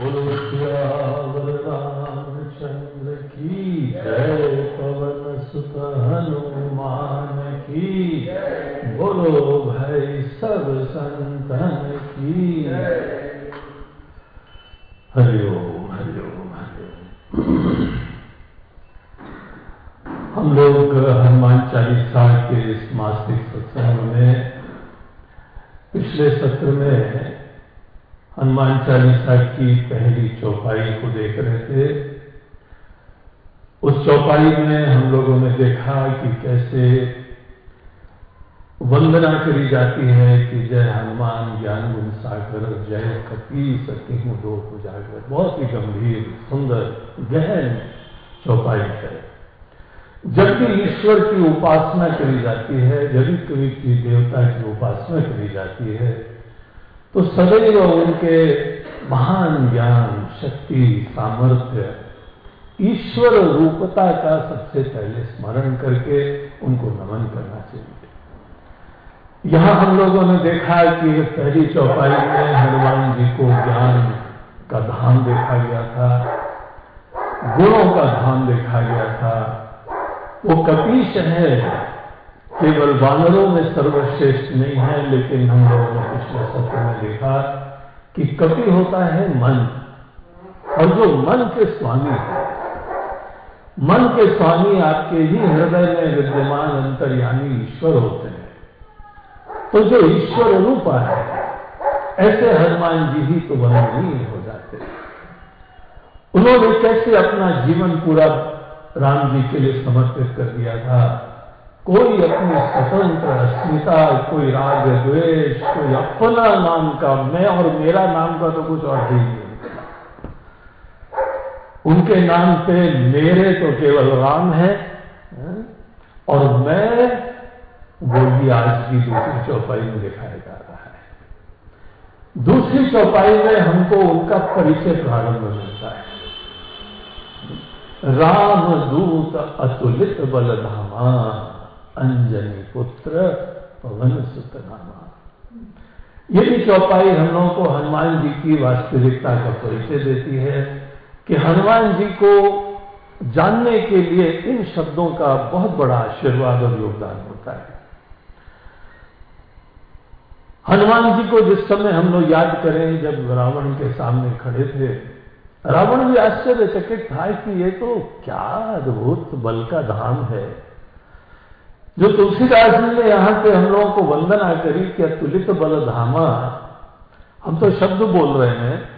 बोलो श्यावर रामचंद्र की जय पवन सुत हनुमान की बोलो भाई सब संतन की। हरिओम हरिओम हरिओम हम लोग हनुमान चालीसा के इस मासिक सत्संग में पिछले सत्र में हनुमान चालीसा की पहली चौपाई को देख रहे थे। उस चौपाई में हम लोगों ने देखा कि कैसे वंदना करी जाती है कि जय हनुमान, ज्ञान गुण सागर, जय कपी सती हूँ दो उजागर। बहुत ही गंभीर, सुंदर, गहन चौपाई है। जब भी ईश्वर की उपासना करी जाती है, जब भी कभी की देवता की उपासना करी जाती है तो सदैव उनके महान ज्ञान, शक्ति, सामर्थ्य, ईश्वर रूपता का सबसे पहले स्मरण करके उनको नमन करना चाहिए। यहाँ हम लोगों ने देखा कि पहली चौपाई में हनुमान जी को ज्ञान का धाम देखा गया था, गुणों का धाम देखा गया था। वो कपीश है केवल वानरों में सर्वश्रेष्ठ नहीं है, लेकिन हम लोगों ने पिछले सत्र में देखा कि कपि होता है मन। और जो मन के स्वामी है, मन के स्वामी आपके ही हृदय में विद्यमान अंतर्यामी ईश्वर होते हैं। तो जो ईश्वर रूपा है, ऐसे हनुमान जी ही तो वंदनीय हो जाते उन्होंने कैसे अपना जीवन पूरा राम जी के लिए समर्पित कर दिया था? कोई अपनी स्वतंत्र अस्मिता, कोई राग द्वेष कोई अपना नाम का मैं और मेरा नाम का तो कुछ और ही। नहीं उनके नाम पे मेरे तो केवल राम है और मैं वो भी आज की दूसरी चौपाई में दिखाया जा रहा है। दूसरी चौपाई में हमको उनका परिचय प्रारंभ मिलता है। राम दूत अतुलित बलधामा। अंजनी पुत्र पवन सुतनामा। ये भी चौपाई हम लोगों को हनुमान जी की वास्तविकता का परिचय देती है कि हनुमान जी को जानने के लिए इन शब्दों का बहुत बड़ा आशीर्वाद और योगदान होता है। हनुमान जी को जिस समय हम लोग याद करें जब रावण के सामने खड़े थे, रावण भी आश्चर्यचकित था कि ये तो क्या अद्भुत बल का धाम है। जो तुलसीदास जी ने यहाँ पे हम लोगों को वंदना करी कि अतुलित बल धामा। हम तो शब्द बोल रहे हैं,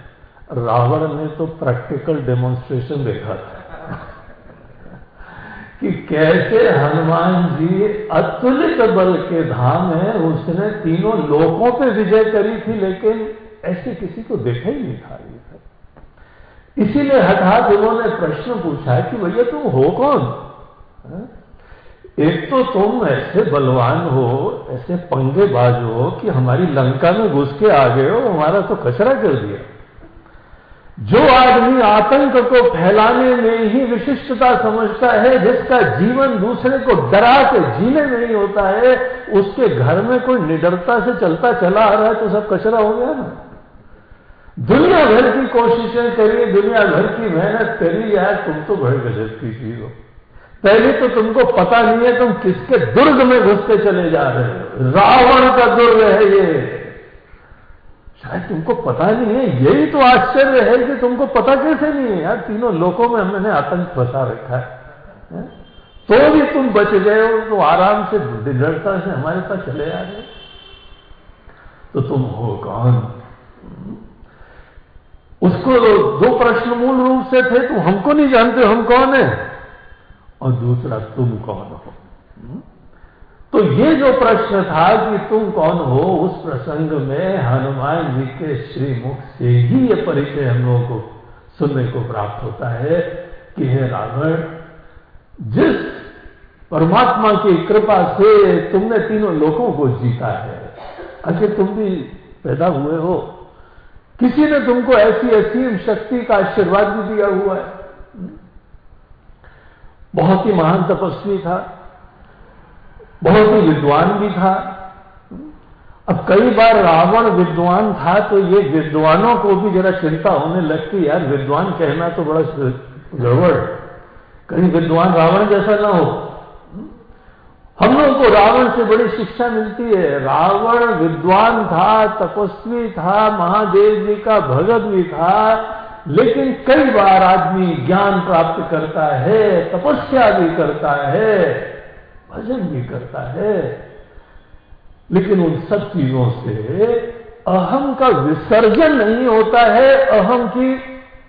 रावण ने तो प्रैक्टिकल डेमोन्स्ट्रेशन देखा था। कि कैसे हनुमान जी अतुलित बल के धाम है, उसने तीनों लोकों पे विजय करी थी, लेकिन ऐसे किसी को देखा ही नहीं था इसीलिए हठात उन्होंने प्रश्न पूछा कि भैया तुम हो कौन? है? एक तो तुम ऐसे बलवान हो, ऐसे पंगेबाज हो कि हमारी लंका में घुस के आ गए हो, हमारा तो कचरा कर दिया। जो आदमी आतंक को फैलाने में ही विशिष्टता समझता है, जिसका जीवन दूसरे को डरा के जीने में ही होता है, उसके घर में कोई निडरता से चलता चला आ रहा है तो सब कचरा हो गया ना। दुनिया भर की कोशिशें करिए, दुनिया भर की मेहनत करी यार तुम तो बड़े गजब की चीज़ हो। पहले तो तुमको पता नहीं है तुम किसके दुर्ग में घुसते चले जा रहे हो। रावण का दुर्ग है ये। शायद तुमको पता नहीं है, यही तो आश्चर्य है कि तुमको पता कैसे नहीं है। यार, तीनों लोगों में हमने आतंक फंसा रखा है? तो भी तुम बच गए हो तो आराम से दृढ़ता से हमारे पास चले आ रहे तो तुम हो कौन? उसको दो प्रश्न मूल रूप से थे, तुम हमको नहीं जानते, हम कौन है? और दूसरा, तुम कौन हो? तो ये जो प्रश्न था कि तुम कौन हो, उस प्रसंग में हनुमान जी के श्रीमुख से ही ये परिचय हम लोगों को सुनने को प्राप्त होता है कि हे रावण, जिस परमात्मा की कृपा से तुमने तीनों लोगों को जीता है, आखिर तुम भी पैदा हुए हो। किसी ने तुमको ऐसी असीम शक्ति का आशीर्वाद भी दिया हुआ है। बहुत ही महान तपस्वी था, बहुत ही विद्वान भी था। अब कई बार रावण विद्वान था तो ये विद्वानों को भी जरा चिंता होने लगती यार विद्वान कहना तो बड़ा गड़बड़। कहीं विद्वान रावण जैसा ना हो। हम लोग को रावण से बड़ी शिक्षा मिलती है। रावण विद्वान था, तपस्वी था, महादेव जी का भगत भी था लेकिन कई बार आदमी ज्ञान प्राप्त करता है, तपस्या भी करता है, भजन भी करता है। लेकिन उन सब चीज़ों से अहम का विसर्जन नहीं होता है, अहम की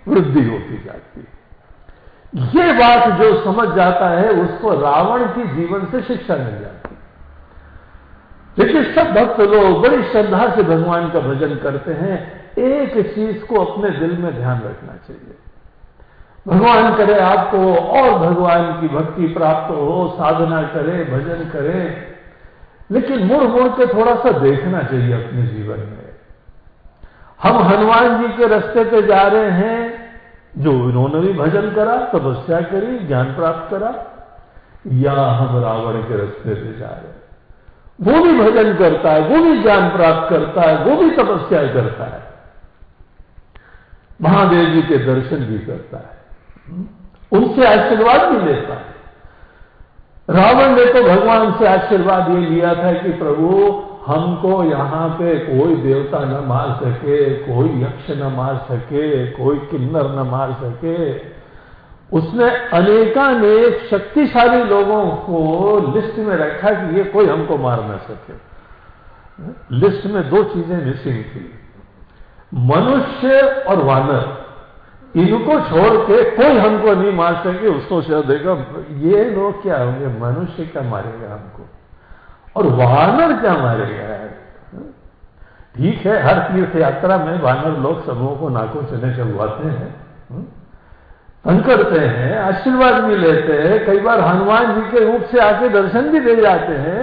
वृद्धि होती जाती है। ये बात जो समझ जाता है, उसको रावण की जीवन से शिक्षा मिल जाती लेकिन सब भक्त लोग बड़ी श्रद्धा से भगवान का भजन करते हैं। एक चीज़ को अपने दिल में ध्यान रखना चाहिए। भगवान करे, आपको और भगवान की भक्ति प्राप्त हो, साधना करे, भजन करे। लेकिन मुड़ मुड़ के थोड़ा सा देखना चाहिए अपने जीवन में। हम हनुमान जी के रास्ते पे जा रहे हैं, जो इन्होंने भी भजन करा, तपस्या करी, ज्ञान प्राप्त करा, या हम रावण के रास्ते पे जा रहे हैं। वो भी भजन करता है, वो भी ज्ञान प्राप्त करता है, वो भी तपस्या करता है। महादेव जी के दर्शन भी करता है। उनसे आशीर्वाद भी लेता है। रावण ने तो भगवान से आशीर्वाद ये लिया था कि प्रभु, हमको यहाँ पे कोई देवता न मार सके, कोई यक्ष न मार सके, कोई किन्नर न मार सके। उसने अनेकानेक शक्तिशाली लोगों को लिस्ट में रखा कि ये कोई हमको मार न सके। लिस्ट में दो चीज़ें मिसिंग थी। मनुष्य और वानर, इनको छोड़ के कोई हमको नहीं मार सके उसको शायद देगा, ये लोग क्या होंगे? मनुष्य क्या मारेगा हमको? और वानर क्या मारेगा? ठीक है, हर तीर्थ यात्रा में वानर लोग सबों को नाकों चने चलवाते हैं तंग करते हैं, आशीर्वाद भी लेते हैं, कई बार हनुमान जी के रूप से आके दर्शन भी दे जाते हैं,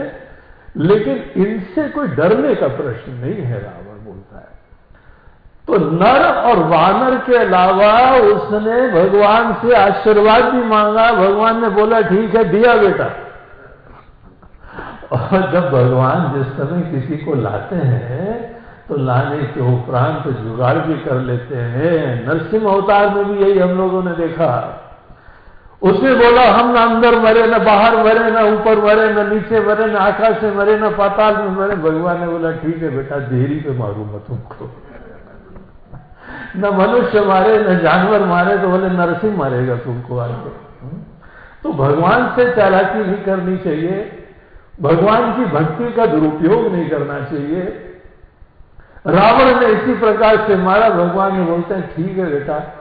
लेकिन इनसे कोई डरने का प्रश्न नहीं है रावण। तो नर और वानर के अलावा उसने भगवान से आशीर्वाद भी मांगा। भगवान ने बोला, ठीक है, दिया बेटा। और जब भगवान जिस समय किसी को लाते हैं तो लाने के उपरांत जुगाड़ भी कर लेते हैं। नरसिंह अवतार में भी यही हम लोगों ने देखा। उसने बोला, हम ना अंदर मरे, ना बाहर मरे, ना ऊपर मरे, ना नीचे मरे, ना आकाश से मरे, ना पाताल में मरे। भगवान ने बोला, ठीक है बेटा, देरी पे मारूँगा तुमको। न मनुष्य मारे, न जानवर मारे तो बोले नरसिंह मारेगा तुमको आगे तो। भगवान से चालाकी नहीं करनी चाहिए। भगवान की भक्ति का दुरुपयोग नहीं करना चाहिए। रावण ने इसी प्रकार से मारा, भगवान ने बोलते हैं, ठीक है बेटा,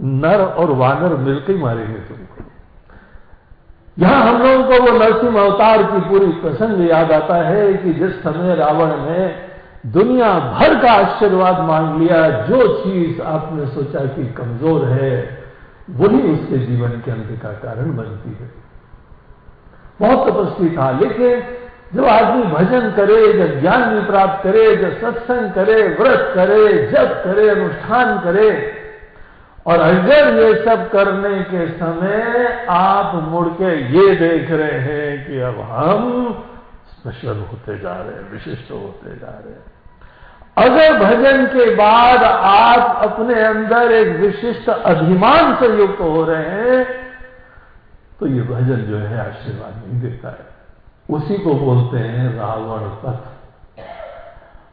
नर और वानर मिलकर ही मारेंगे तुमको। यहाँ हम लोगों को वो नरसिंह अवतार की पूरी प्रसंग याद आता है कि जिस समय रावण ने दुनिया भर का आशीर्वाद मांग लिया, जो चीज़ आपने सोचा कि कमज़ोर है, वही उसके जीवन के अंत का कारण बनती है। बहुत तपस्वी था, लेकिन जब आदमी भजन करे, जब ज्ञान भी प्राप्त करे, जब सत्संग करे, व्रत करे, जप करे, अनुष्ठान करे, और अगर ये सब करने के समय आप मुड़ के ये देख रहे हैं कि अब हम स्पेशल होते जा रहे हैं, विशिष्ट होते जा रहे हैं। अगर भजन के बाद आप अपने अंदर एक विशिष्ट अभिमान से युक्त हो रहे हैं तो ये भजन जो है आशीर्वाद नहीं देता है। उसी को बोलते हैं रावण पथ।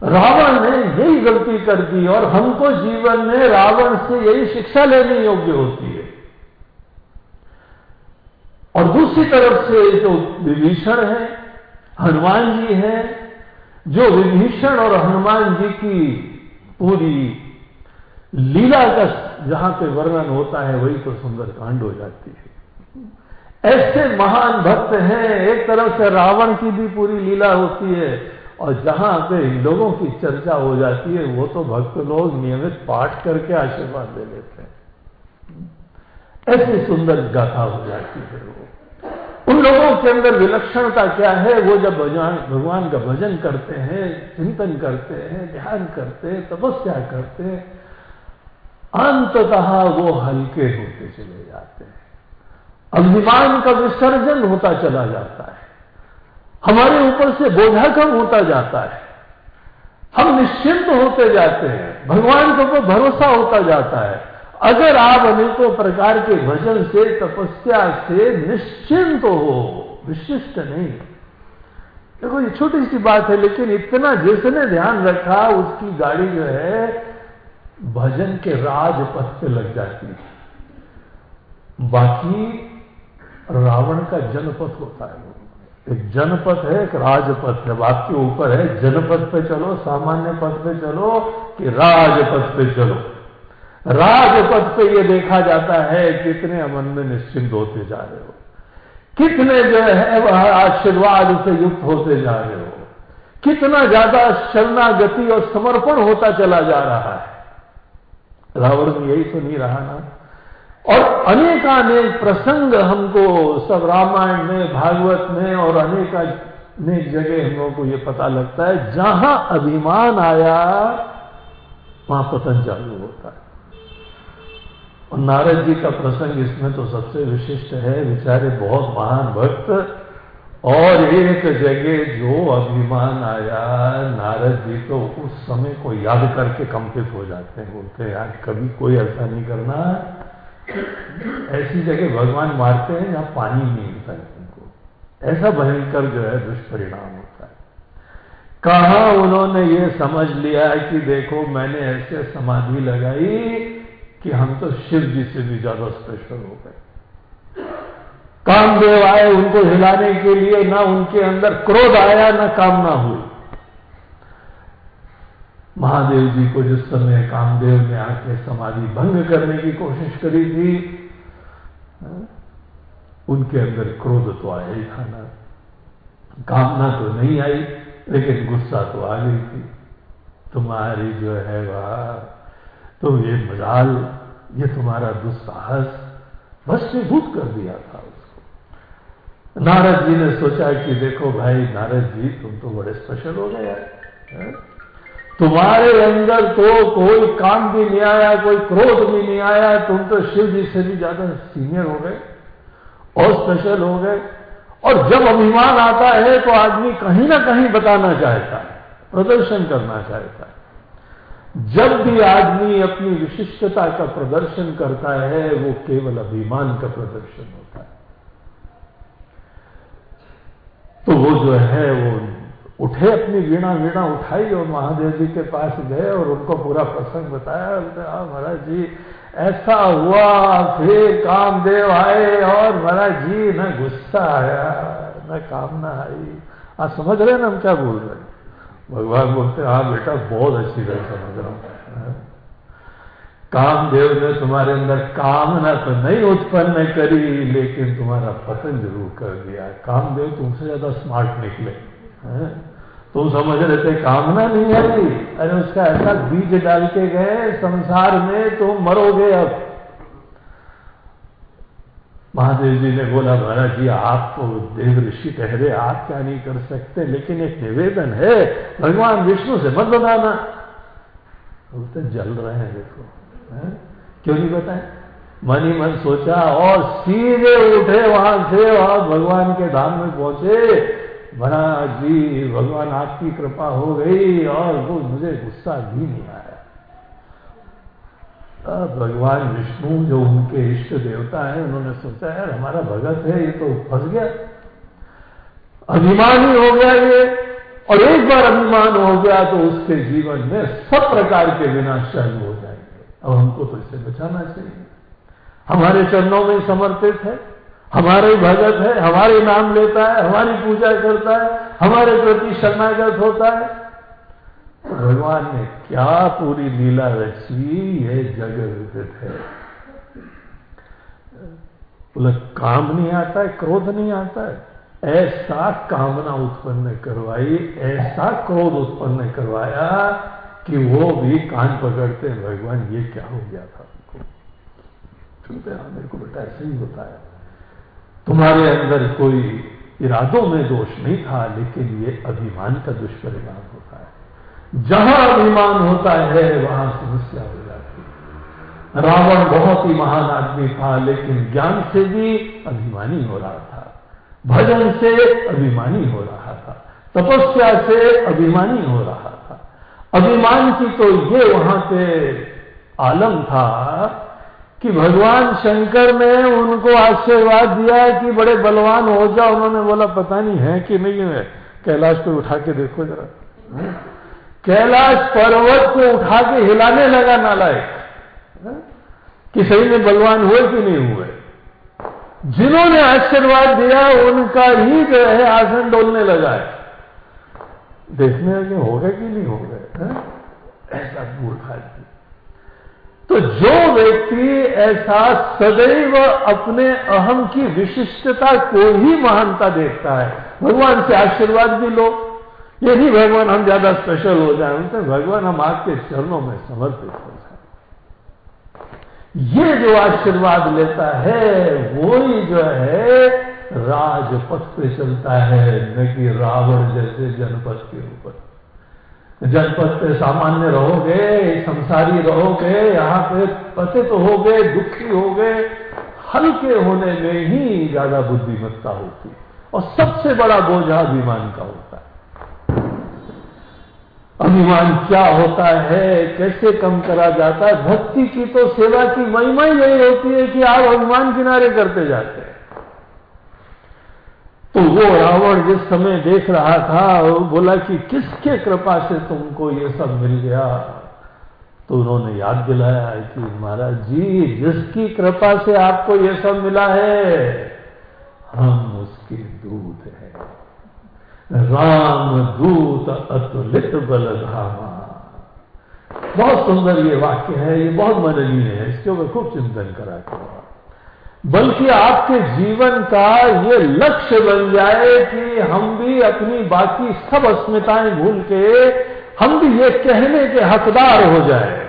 रावण ने यही गलती कर दी और हमको जीवन में रावण से यही शिक्षा लेने योग्य होती है। और दूसरी तरफ़ से जो विभीषण है, हनुमान जी हैं जो विभीषण और हनुमान जी की पूरी लीला का जहाँ पे वर्णन होता है, वही तो सुंदर कांड हो जाती है। ऐसे महान भक्त हैं, एक तरफ़ से रावण की भी पूरी लीला होती है, और जहाँ पे लोगों की चर्चा हो जाती है, वो तो भक्त लोग नियमित पाठ करके आशीर्वाद दे लेते हैं। ऐसी सुंदर गाथा हो जाती है वो। उन लोगों के अंदर विलक्षणता क्या है? वो जब भगवान का भजन करते हैं, चिंतन करते हैं, ध्यान करते हैं, तपस्या करते हैं, अंततः वो हल्के होते चले जाते हैं। अभिमान का विसर्जन होता चला जाता है। हमारे ऊपर से बोझा कम होता जाता है। हम निश्चिंत होते जाते हैं। भगवान के ऊपर भरोसा होता जाता है। अगर आप अनेकों प्रकार के भजन से, तपस्या से निश्चिंत हो विशिष्ट नहीं। देखो, ये छोटी सी बात है, लेकिन इतना जिसने ध्यान रखा, उसकी गाड़ी जो है, भजन के राजपथ पे लग जाती है। बाकी रावण का जनपथ होता है। एक जनपथ है, एक राजपथ है। आपके ऊपर है, जनपथ पे चलो, सामान्य पथ पे चलो कि राजपथ पे चलो। राजपथ पे ये देखा जाता है कितने अमन में निश्चिंत होते जा रहे हो। कितने जो है वह आशीर्वाद से युक्त होते जा रहे हो। कितना ज़्यादा शरणागति और समर्पण होता चला जा रहा है। रावण यही तो नहीं रहा ना। और अनेकानेक प्रसंग हमको सब रामायण में, भागवत में और अनेकानेक जगह हम लोगों को ये पता लगता है, जहाँ अभिमान आया, वहाँ पतन चालू होता है। और नारद जी का प्रसंग इसमें तो सबसे विशिष्ट है, बेचारे बहुत महान भक्त, और एक जगह जो अभिमान आया, नारद जी तो उस समय को याद करके कंपित हो जाते हैं, बोलते हैं, यार, कभी कोई ऐसा नहीं करना। ऐसी जगह भगवान मारते हैं जहाँ पानी नहीं मिलता उनको। ऐसा भयंकर जो है दुष्परिणाम होता है। कहा उन्होंने ये समझ लिया कि देखो, मैंने ऐसे समाधि लगाई कि हम तो शिव जी से भी ज़्यादा स्पेशल हो गए। कामदेव आए उनको हिलाने के लिए, ना उनके अंदर क्रोध आया, ना कामना हुई। महादेव जी को जिस समय कामदेव ने आके समाधि भंग करने की कोशिश करी थी, उनके अंदर क्रोध तो आया ही था ना। कामना तो नहीं आई, लेकिन गुस्सा तो आ गई थी। तुम्हारी जो है वह तो ये मजाल, ये तुम्हारा दुस्साहस भस्मीभूत कर दिया था उसको। नारद जी ने सोचा कि देखो भाई, नारद जी, तुम तो बड़े स्पेशल हो गए तुम्हारे अंदर तो कोई काम भी नहीं आया, कोई क्रोध भी नहीं आया, तुम तो शिव जी से भी ज़्यादा सीनियर हो गए और स्पेशल हो गए। और जब अभिमान आता है तो आदमी कहीं ना कहीं बताना चाहता है, प्रदर्शन करना चाहता है। जब भी आदमी अपनी विशिष्टता का प्रदर्शन करता है, वो केवल अभिमान का प्रदर्शन होता है। तो वो जो है, वो उठे अपनी वीणा वीणा उठाई और महादेव जी के पास गए और उनको पूरा प्रसंग बताया। हाँ महाराज जी, ऐसा हुआ, फिर कामदेव आए और महाराज जी, न गुस्सा आया, न कामना आई। आप समझ रहे ना हम क्या बोल रहे हैं? भगवान बोलते हाँ बेटा, बहुत अच्छी तरह समझ रहा हूँ। कामदेव ने तुम्हारे अंदर कामना तो नहीं उत्पन्न करी, लेकिन तुम्हारा पतन ज़रूर कर दिया। कामदेव तुमसे ज़्यादा स्मार्ट निकले तुम समझ रहे थे कामना नहीं आई अरे उसका ऐसा बीज डाल के गए, संसार में तुम मरोगे अब। महादेव जी ने बोला, महाराज जी, आप तो देव ऋषि ठहरे आप क्या नहीं कर सकते, लेकिन एक निवेदन है, भगवान विष्णु से मत बताना. बोलते, जल रहे हैं, देखो, है? क्यों नहीं बताए? मन ही मन सोचा और सीधे उठे वहाँ से और भगवान के धाम में पहुँचे। महाराज जी, भगवान आपकी कृपा हो गई और वो मुझे गुस्सा भी नहीं आया। भगवान विष्णु जो उनके इष्ट देवता है, उन्होंने सोचा, यार, हमारा भगत है, ये तो फंस गया। अभिमानी हो गया ये, और एक बार अभिमान हो गया तो उसके जीवन में सब प्रकार के विनाश चालू हो जाएँगे। अब हमको तो इससे बचाना चाहिए। हमारे चरणों में समर्पित है, हमारे भगत है, हमारे नाम लेता है, हमारी पूजा करता है, हमारे प्रति शरणागत होता है भगवान ने क्या पूरी लीला रची, ये जग विदित है। बोले, काम नहीं आता है, क्रोध नहीं आता है। ऐसा कामना उत्पन्न करवाई, ऐसा क्रोध उत्पन्न करवाया कि वो भी कान पकड़ते, भगवान, ये क्या हो गया था सुनते हाँ मेरे को बेटा ऐसे ही होता है तुम्हारे अंदर कोई इरादों में दोष नहीं था, लेकिन ये अभिमान का दुष्परिणाम जहाँ अभिमान होता है, वहाँ समस्या हो जाती है। रावण बहुत ही महान आदमी था, लेकिन ज्ञान से भी अभिमानी हो रहा था। भजन से अभिमानी हो रहा था। तपस्या से अभिमानी हो रहा था। अभिमान की तो ये वहाँ पे आलम था कि भगवान शंकर ने उनको आशीर्वाद दिया कि बड़े बलवान हो जाओ। उन्होंने बोला, पता नहीं है कि नहीं है। कैलाश को उठा के देखो जरा। कैलाश पर्वत को उठा के हिलाने लगा नालायक कि सही में बलवान हुए कि नहीं हुए? जिन्होंने आशीर्वाद दिया, उनका ही जो है आसन डोलने लगा है। देखने लगे हो गए कि नहीं हो गए ऐसा मूर्खा तो जो व्यक्ति ऐसा सदैव अपने अहम की विशिष्टता को ही महानता देखता है, भगवान से आशीर्वाद भी लो। ये नहीं भगवान हम ज़्यादा स्पेशल हो जाए तो भगवान हम आपके चरणों में समर्पित हो जाए। ये जो आशीर्वाद लेता है वो ही जो है, राजपथ पे चलता है, न कि रावण जैसे जनपद के ऊपर। जनपद पे सामान्य रहोगे, संसारी रहोगे, यहाँ पे पतित हो गए दुखी हो गए हल्के होने में ही ज़्यादा बुद्धिमत्ता होती है। और सबसे बड़ा बोझा अभिमान का होता है। अभिमान क्या होता है, कैसे कम करा जाता है? भक्ति की तो सेवा की महिमा ही यही होती है कि आप अभिमान किनारे करते जाते हैं। तो वो रावण जिस समय देख रहा था, वो बोला कि किसके कृपा से तुमको ये सब मिल गया? तो उन्होंने याद दिलाया कि महाराज जी, जिसकी कृपा से आपको ये सब मिला है, हम उसके दूध राम दूत अतुलित बलधामा बहुत सुंदर ये वाक्य है, ये बहुत मननीय है, इसके ऊपर खूब चिंतन करा करो। बल्कि आपके जीवन का ये लक्ष्य बन जाए कि हम भी अपनी बाकी सब अस्मिताएँ भूल के, हम भी ये कहने के हकदार हो जाए।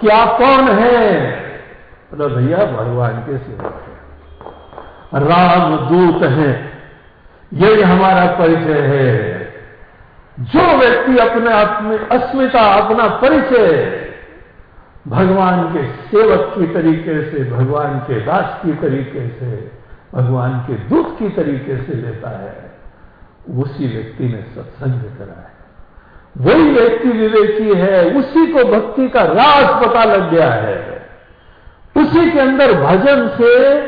कि आप कौन हैं? भैया, भगवान के सेवक है राम दूत हैं। यही हमारा परिचय है। जो व्यक्ति अपने अपने अस्मिता, अपना परिचय भगवान के सेवक की तरीके से, भगवान के दास की तरीके से, भगवान के दूत की तरीके से लेता है, उसी व्यक्ति ने सत्संग करा है। वही व्यक्ति विवेकी है, उसी को भक्ति का राज पता लग गया है। उसी के अंदर भजन से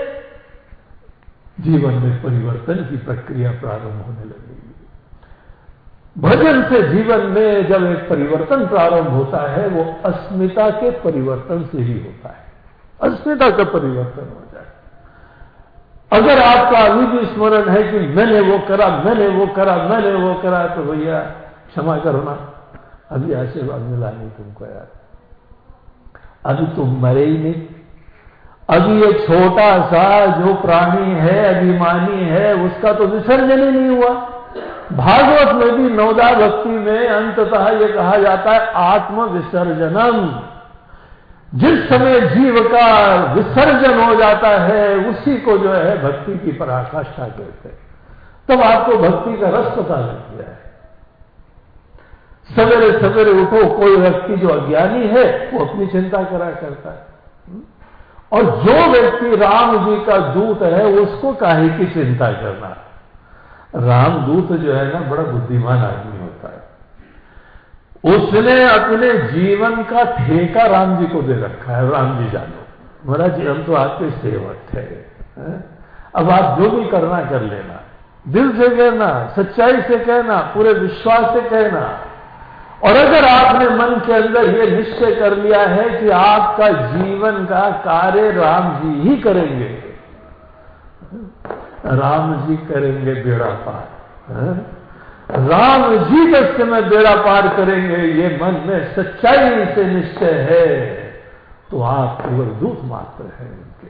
जीवन में परिवर्तन की प्रक्रिया प्रारंभ होने लगी भजन से जीवन में जब एक परिवर्तन प्रारंभ होता है, वो अस्मिता के परिवर्तन से ही होता है। अस्मिता का परिवर्तन हो जाए। अगर आपका अभी भी स्मरण है कि मैंने वो करा, मैंने वो करा, मैंने वो करा तो भैया क्षमा करना। अभी आशीर्वाद मिला नहीं तुमको यार। अभी तुम मरे ही नहीं। अभी ये छोटा सा जो प्राणी है, अभिमानी है, उसका तो विसर्जन ही नहीं हुआ। भागवत में भी नवदा भक्ति में अंततः ये कहा जाता है आत्म विसर्जनम जिस समय जीव का विसर्जन हो जाता है, उसी को जो है भक्ति की पराकाष्ठा कहते हैं। तब आपको भक्ति का रस पता लग गया है। सवेरे सवेरे उठो, कोई व्यक्ति जो अज्ञानी है, वो अपनी चिंता करा करता है। और जो व्यक्ति राम जी का दूत है, उसको काहे की चिंता करना? है रामदूत जो है ना, बड़ा बुद्धिमान आदमी होता है। उसने अपने जीवन का ठेका राम जी को दे रखा है। राम जी जानो। महाराज हम तो आपके सेवक थे। अब आप जो भी करना कर लेना। दिल से कहना, सच्चाई से कहना, पूरे विश्वास से कहना। और अगर आपने मन के अंदर ये निश्चय कर लिया है कि आपका जीवन का कार्य राम जी ही करेंगे, राम जी करेंगे बेड़ा पार राम जी बस समय बेड़ा पार करेंगे, ये मन में सच्चाई से निश्चय है तो आप केवल दूत मात्र हैं उनके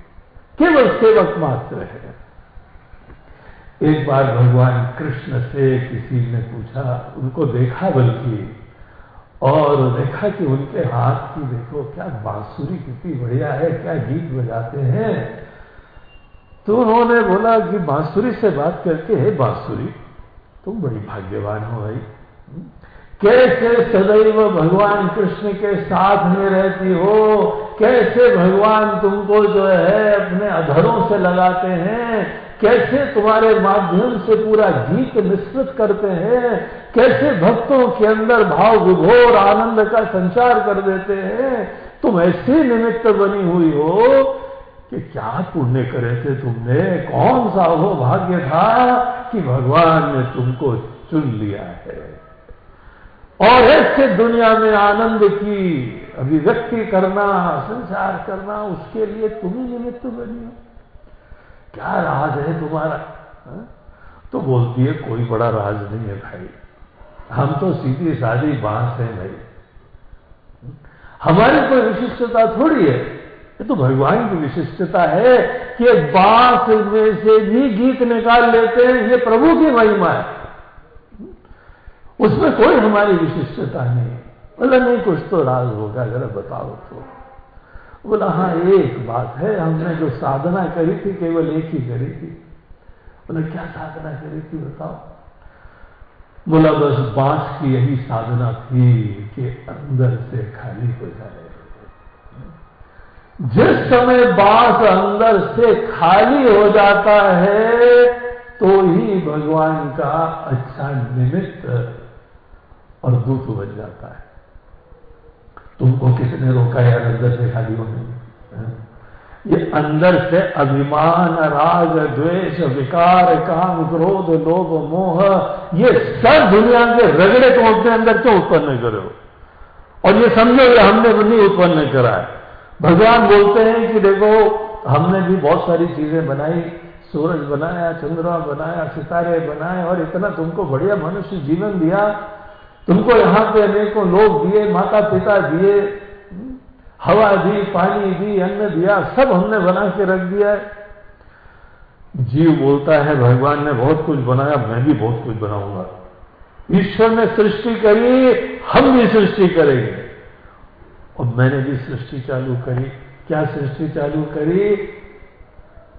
केवल सेवक मात्र है। एक बार भगवान कृष्ण से किसी ने पूछा, उनको देखा बल्कि और देखा कि उनके हाथ की देखो, क्या बांसुरी कितनी बढ़िया है, क्या गीत बजाते हैं। तो उन्होंने बोला कि बांसुरी से बात करके, है बांसुरी, तुम बड़ी भाग्यवान हो भाई। कैसे सदैव भगवान कृष्ण के साथ में रहती हो? कैसे भगवान तुमको जो है अपने अधरों से लगाते हैं? कैसे तुम्हारे माध्यम से पूरा गीत मिश्रित करते हैं? कैसे भक्तों के अंदर भाव विभोर आनंद का संचार कर देते हैं? तुम ऐसे निमित्त बनी हुई हो कि क्या पुण्य करे थे तुमने? कौन सा वो भाग्य था कि भगवान ने तुमको चुन लिया है? और ऐसे दुनिया में आनंद की अभिव्यक्ति करना, संचार करना, उसके लिए तुम ही निमित्त बनी हो। क्या राज है तुम्हारा? हा? तो बोलती है, कोई बड़ा राज नहीं है भाई। हम तो सीधी सादी बाँस है भाई। हमारी कोई विशिष्टता थोड़ी है। ये तो भगवान की विशिष्टता है कि बाँस में से भी गीत निकाल लेते हैं। ये प्रभु की महिमा है। उसमें कोई हमारी विशिष्टता नहीं बोला, नहीं, कुछ तो राज होगा, जरा बताओ तो। बोला हाँ एक बात है, हमने जो साधना करी थी केवल एक ही करी थी। बोला, क्या साधना करी थी, बताओ? बोला, बस बाँस की यही साधना थी कि अंदर से खाली हो जाए। जिस समय बाँस अंदर से खाली हो जाता है तो ही भगवान का अच्छा निमित्त और दूत बन जाता है। तुमको किसने रोका है अंदर से खाली होने ये अंदर से अभिमान, राग, द्वेष, विकार, काम, क्रोध, लोभ, मोह, ये सब दुनिया के रगड़े को अपने अंदर क्यों उत्पन्न करो और ये समझो ये हमने नहीं उत्पन्न करा है। भगवान बोलते हैं कि देखो, हमने भी बहुत सारी चीज़ें बनाई, सूरज बनाया, चंद्रमा बनाया, सितारे बनाए, और इतना तुमको बढ़िया मनुष्य जीवन दिया तुमको यहाँ पे अनेकों लोग दिए माता पिता दिए, हवा दी, पानी दी, अन्न दिया, सब हमने बना के रख दिया है। जीव बोलता है, भगवान ने बहुत कुछ बनाया, मैं भी बहुत कुछ बनाऊँगा। ईश्वर ने सृष्टि करी, हम भी सृष्टि करेंगे। और मैंने भी सृष्टि चालू करी। क्या सृष्टि चालू करी?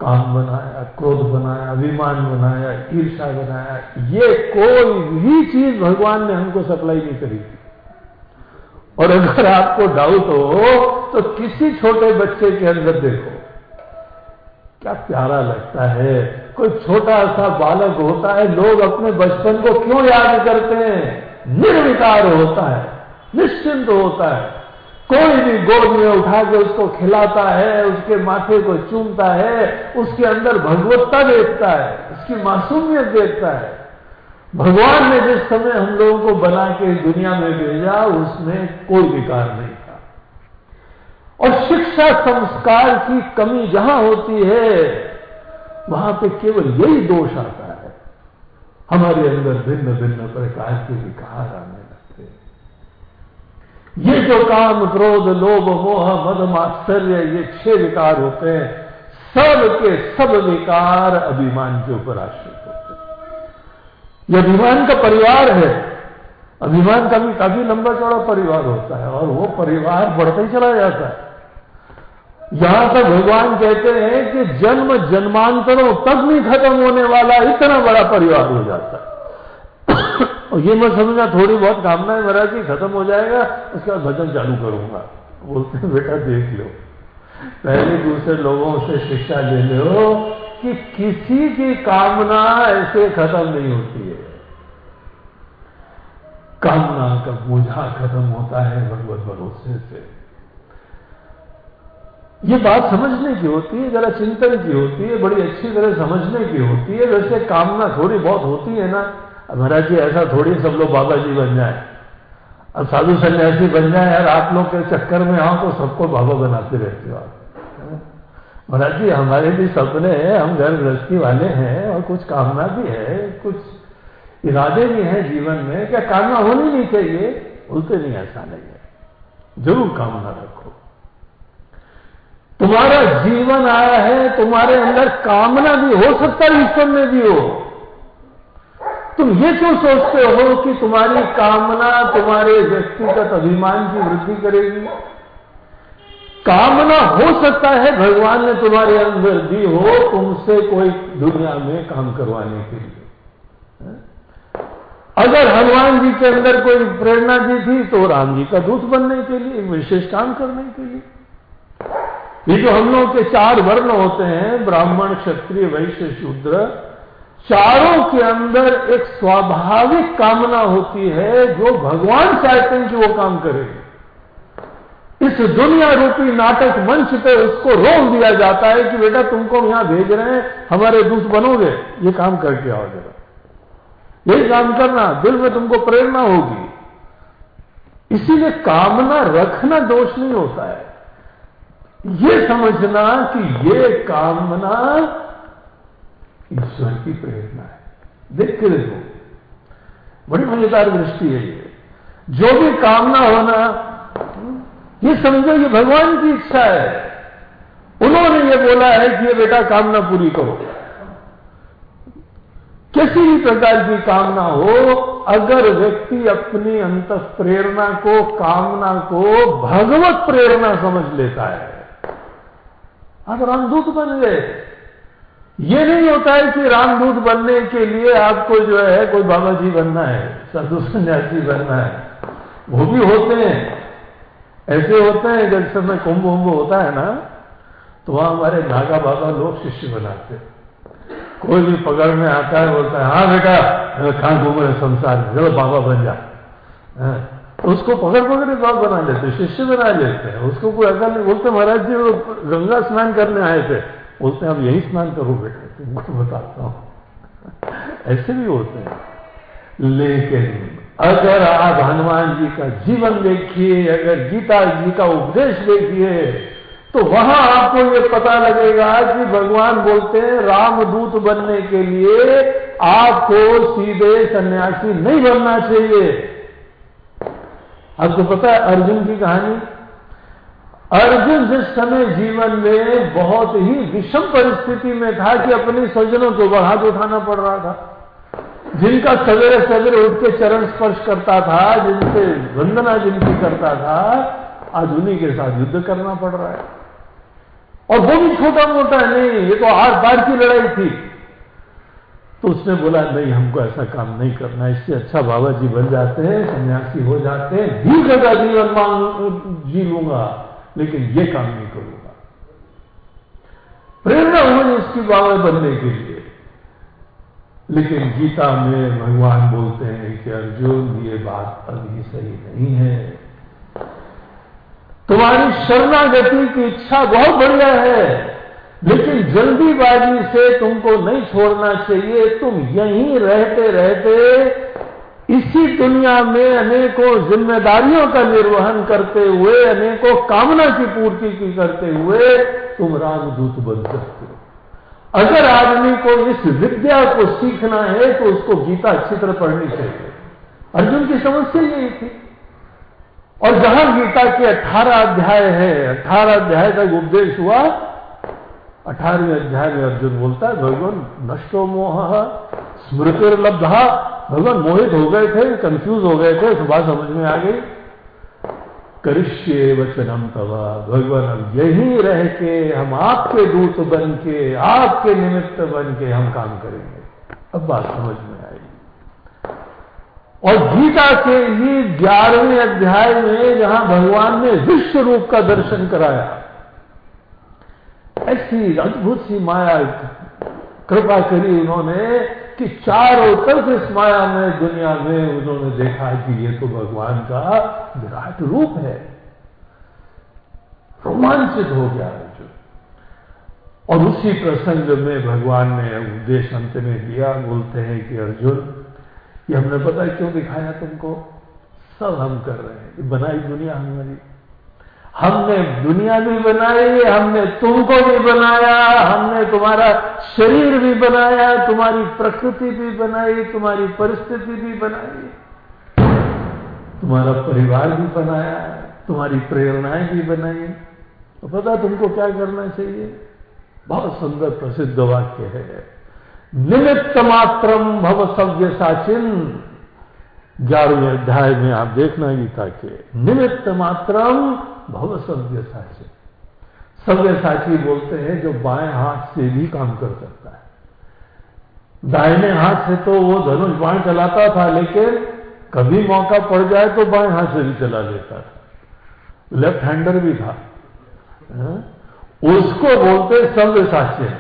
काम बनाया, क्रोध बनाया, अभिमान बनाया ईर्षा बनाया, ये कोई भी चीज़ भगवान ने हमको सप्लाई नहीं करी थी। और अगर आपको डाउट हो तो किसी छोटे बच्चे के अंदर देखो। क्या प्यारा लगता है। कोई छोटा सा बालक होता है, लोग अपने बचपन को क्यों याद करते हैं? निर्विकार होता है, निश्चिंत होता है। कोई भी गोद में उठा के उसको खिलाता है, उसके माथे को चूमता है, उसके अंदर भगवत्ता देखता है, उसकी मासूमियत देखता है। भगवान ने जिस समय हम लोगों को बना के दुनिया में भेजा, उसमें कोई विकार नहीं था। और शिक्षा संस्कार की कमी जहाँ होती है, वहाँ पे केवल यही दोष आता है। हमारे अंदर भिन्न भिन्न प्रकार के विकार आने ये जो काम क्रोध, लोभ, मोह मद मात्सर्य, ये छह विकार होते हैं, सब के सब विकार अभिमान के ऊपर आश्रित होते हैं। ये अभिमान का परिवार है। अभिमान का भी काफ़ी लंबा चौड़ा परिवार होता है और वो परिवार बढ़ता ही चला जाता है। यहाँ तक भगवान कहते हैं कि जन्म जन्मांतरों तक नहीं खत्म होने वाला इतना बड़ा परिवार हो जाता है। और ये मत समझना, थोड़ी बहुत कामनाएँ महाराज की खत्म हो जाएगा, उसके बाद भजन चालू करूँगा। बोलते हैं, बेटा, देख लो। पहले दूसरे लोगों से शिक्षा ले लो कि किसी की कामना ऐसे खत्म नहीं होती है। कामना का बोझा खत्म होता है भगवत भरोसे से। ये बात समझने की होती है, जरा चिंतन की होती है, बड़ी अच्छी तरह समझने की होती है। वैसे कामना थोड़ी बहुत होती है ना। महाराज जी, ऐसा थोड़ी सब लोग बाबा जी बन जाए। अब साधु सन्यासी बन जाए यार, आप लोग के चक्कर में आओ तो सबको बाबा बनाते रहते हो आप। महाराज जी, हमारे भी सपने हैं, हम घर गृहस्थी वाले हैं और कुछ कामना भी है, कुछ इरादे भी हैं जीवन में। क्या कामना होनी नहीं चाहिए? बोलते नहीं, ऐसा नहीं है। ज़रूर कामना रखो। तुम्हारा जीवन आया है, तुम्हारे अंदर कामना भी हो सकता है, ईश्वर में भी हो। तुम ये क्यों सोचते हो कि तुम्हारी कामना, तुम्हारे व्यक्तिगत अभिमान की वृद्धि करेगी? कामना हो सकता है भगवान ने तुम्हारे अंदर दी हो तुमसे कोई दुनिया में काम करवाने के लिए। अगर हनुमान जी के अंदर कोई प्रेरणा दी थी तो राम जी का दूत बनने के लिए, विशेष काम करने के लिए। ये जो हम लोग के चार वर्ण होते हैं, ब्राह्मण, क्षत्रिय, वैश्य, शूद्र चारों के अंदर एक स्वाभाविक कामना होती है, जो भगवान चाहते हैं कि वो काम करेगी इस दुनिया रूपी नाटक मंच पे उसको रोक दिया जाता है कि बेटा तुमको हम यहाँ भेज रहे हैं, हमारे दूत बनोगे, ये काम करके आओ जरा। यही काम करना, दिल में तुमको प्रेरणा होगी। इसीलिए कामना रखना दोष नहीं होता है। ये समझना कि ये कामना ईश्वर की प्रेरणा है। देख के देखो बड़ी मज़ेदार दृष्टि है ये। जो भी कामना होना, ये समझो ये भगवान की इच्छा है। उन्होंने ये बोला है कि ये बेटा कामना पूरी करो। किसी भी प्रकार की कामना हो, अगर व्यक्ति अपनी अंत प्रेरणा को, कामना को भगवत प्रेरणा समझ लेता है, आप रामदूत बन गए। ये नहीं होता है कि रामदूत बनने के लिए आपको जो है कोई बाबा जी बनना है साधु सन्यासी बनना है। वो भी होते हैं। ऐसे होते हैं जब समय कुंभ उम्भ होता है ना तो वहाँ हमारे नागा बाबा लोग शिष्य बनाते कोई भी पकड़ में आता है बोलता है हाँ बेटा कहाँ घूम रहे संसार में बाबा बन जा। हाँ, तो उसको पकड़ पकड़ बाबा बना लेते शिष्य बना लेते हैं। उसको कोई अकल नहीं बोलते महाराज जी वो गंगा स्नान करने आए थे। हैं अब यही स्नान करो बेटे तुमको बताता हूँ। ऐसे भी होते हैं। लेकिन अगर आप हनुमान जी का जीवन देखिए, अगर गीता जी का उपदेश देखिए तो वहाँ आपको ये पता लगेगा कि भगवान बोलते हैं रामदूत बनने के लिए आपको सीधे सन्यासी नहीं बनना चाहिए। आपको पता है अर्जुन की कहानी? अर्जुन जिस समय जीवन में बहुत ही विषम परिस्थिति में था कि अपने स्वजनों को बढ़ा उठाना पड़ रहा था, जिनका सवेरे सवेरे उठ के चरण स्पर्श करता था, जिनसे वंदना जिनकी करता था, आज उन्हीं के साथ युद्ध करना पड़ रहा है। और वो भी छोटा मोटा नहीं, ये तो आठ बार की लड़ाई थी। तो उसने बोला, नहीं, हमको ऐसा काम नहीं करना, इससे अच्छा बाबा जी बन जाते हैं, सन्यासी हो जाते हैं भी जगह जीवन मांग जी लूँगा लेकिन ये काम नहीं करूँगा। प्रेरणा हुई इसकी बाबा बनने के लिए। लेकिन गीता में भगवान बोलते हैं कि अर्जुन, ये बात अभी सही नहीं है। तुम्हारी शरणागति की इच्छा बहुत बढ़िया है, लेकिन जल्दीबाजी से तुमको नहीं छोड़ना चाहिए। तुम यहीं रहते रहते इसी दुनिया में अनेकों जिम्मेदारियों का निर्वहन करते हुए, अनेकों कामना की पूर्ति की करते हुए तुम राजदूत बन सकते हो। अगर आदमी को इस विद्या को सीखना है तो उसको गीता तरह पढ़नी चाहिए। अर्जुन की समस्या यही थी। और जहाँ गीता के अठारह अध्याय है, अठारह अध्याय का उपदेश हुआ, अठारहवें अध्याय में अर्जुन बोलता है, भगवान नष्टो मोह स्मृति लब्धा भगवान मोहित हो गए थे कंफ्यूज हो गए थे बात समझ में आ गई। करिष्य वचनम तवा। भगवान अब यही रह के, हम आपके दूत बन के, आपके निमित्त बन के हम काम करेंगे। अब बात समझ में आई। और गीता के ही ग्यारहवें अध्याय में जहाँ भगवान ने विश्व रूप का दर्शन कराया, ऐसी अद्भुत सी माया, कृपा करी उन्होंने कि चारों तरफ़ इस माया में, दुनिया में उन्होंने देखा कि ये तो भगवान का विराट रूप है। रोमांचित हो गया अर्जुन और उसी प्रसंग में भगवान ने उपदेश अंत में दिया, बोलते हैं कि अर्जुन, ये हमने पता क्यों दिखाया तुमको? सब हम कर रहे हैं। बनाई दुनिया हमारी। हमने दुनिया भी बनाई, हमने तुमको भी बनाया, हमने तुम्हारा शरीर भी बनाया, तुम्हारी प्रकृति भी बनाई, तुम्हारी परिस्थिति भी बनाई। तुम्हारा परिवार भी बनाया, तुम्हारी प्रेरणाएँ भी बनाई। तो पता तुमको क्या करना चाहिए? बहुत सुंदर प्रसिद्ध वाक्य है। निमित्त मात्रम भव सव्य साचिन। ग्यारहवें अध्याय में आप देखना गीता के। निमित्त मात्रम भव सव्य साची सव्य साची बोलते हैं जो बाएँ हाथ से भी काम कर सकता है। दाहिने हाथ से तो वो धनुष बाण चलाता था, लेकिन कभी मौका पड़ जाए तो बाएँ हाथ से भी चला लेता था। लेफ़्ट हैंडर भी था। हाँ? उसको बोलते सव्य साक्ष्य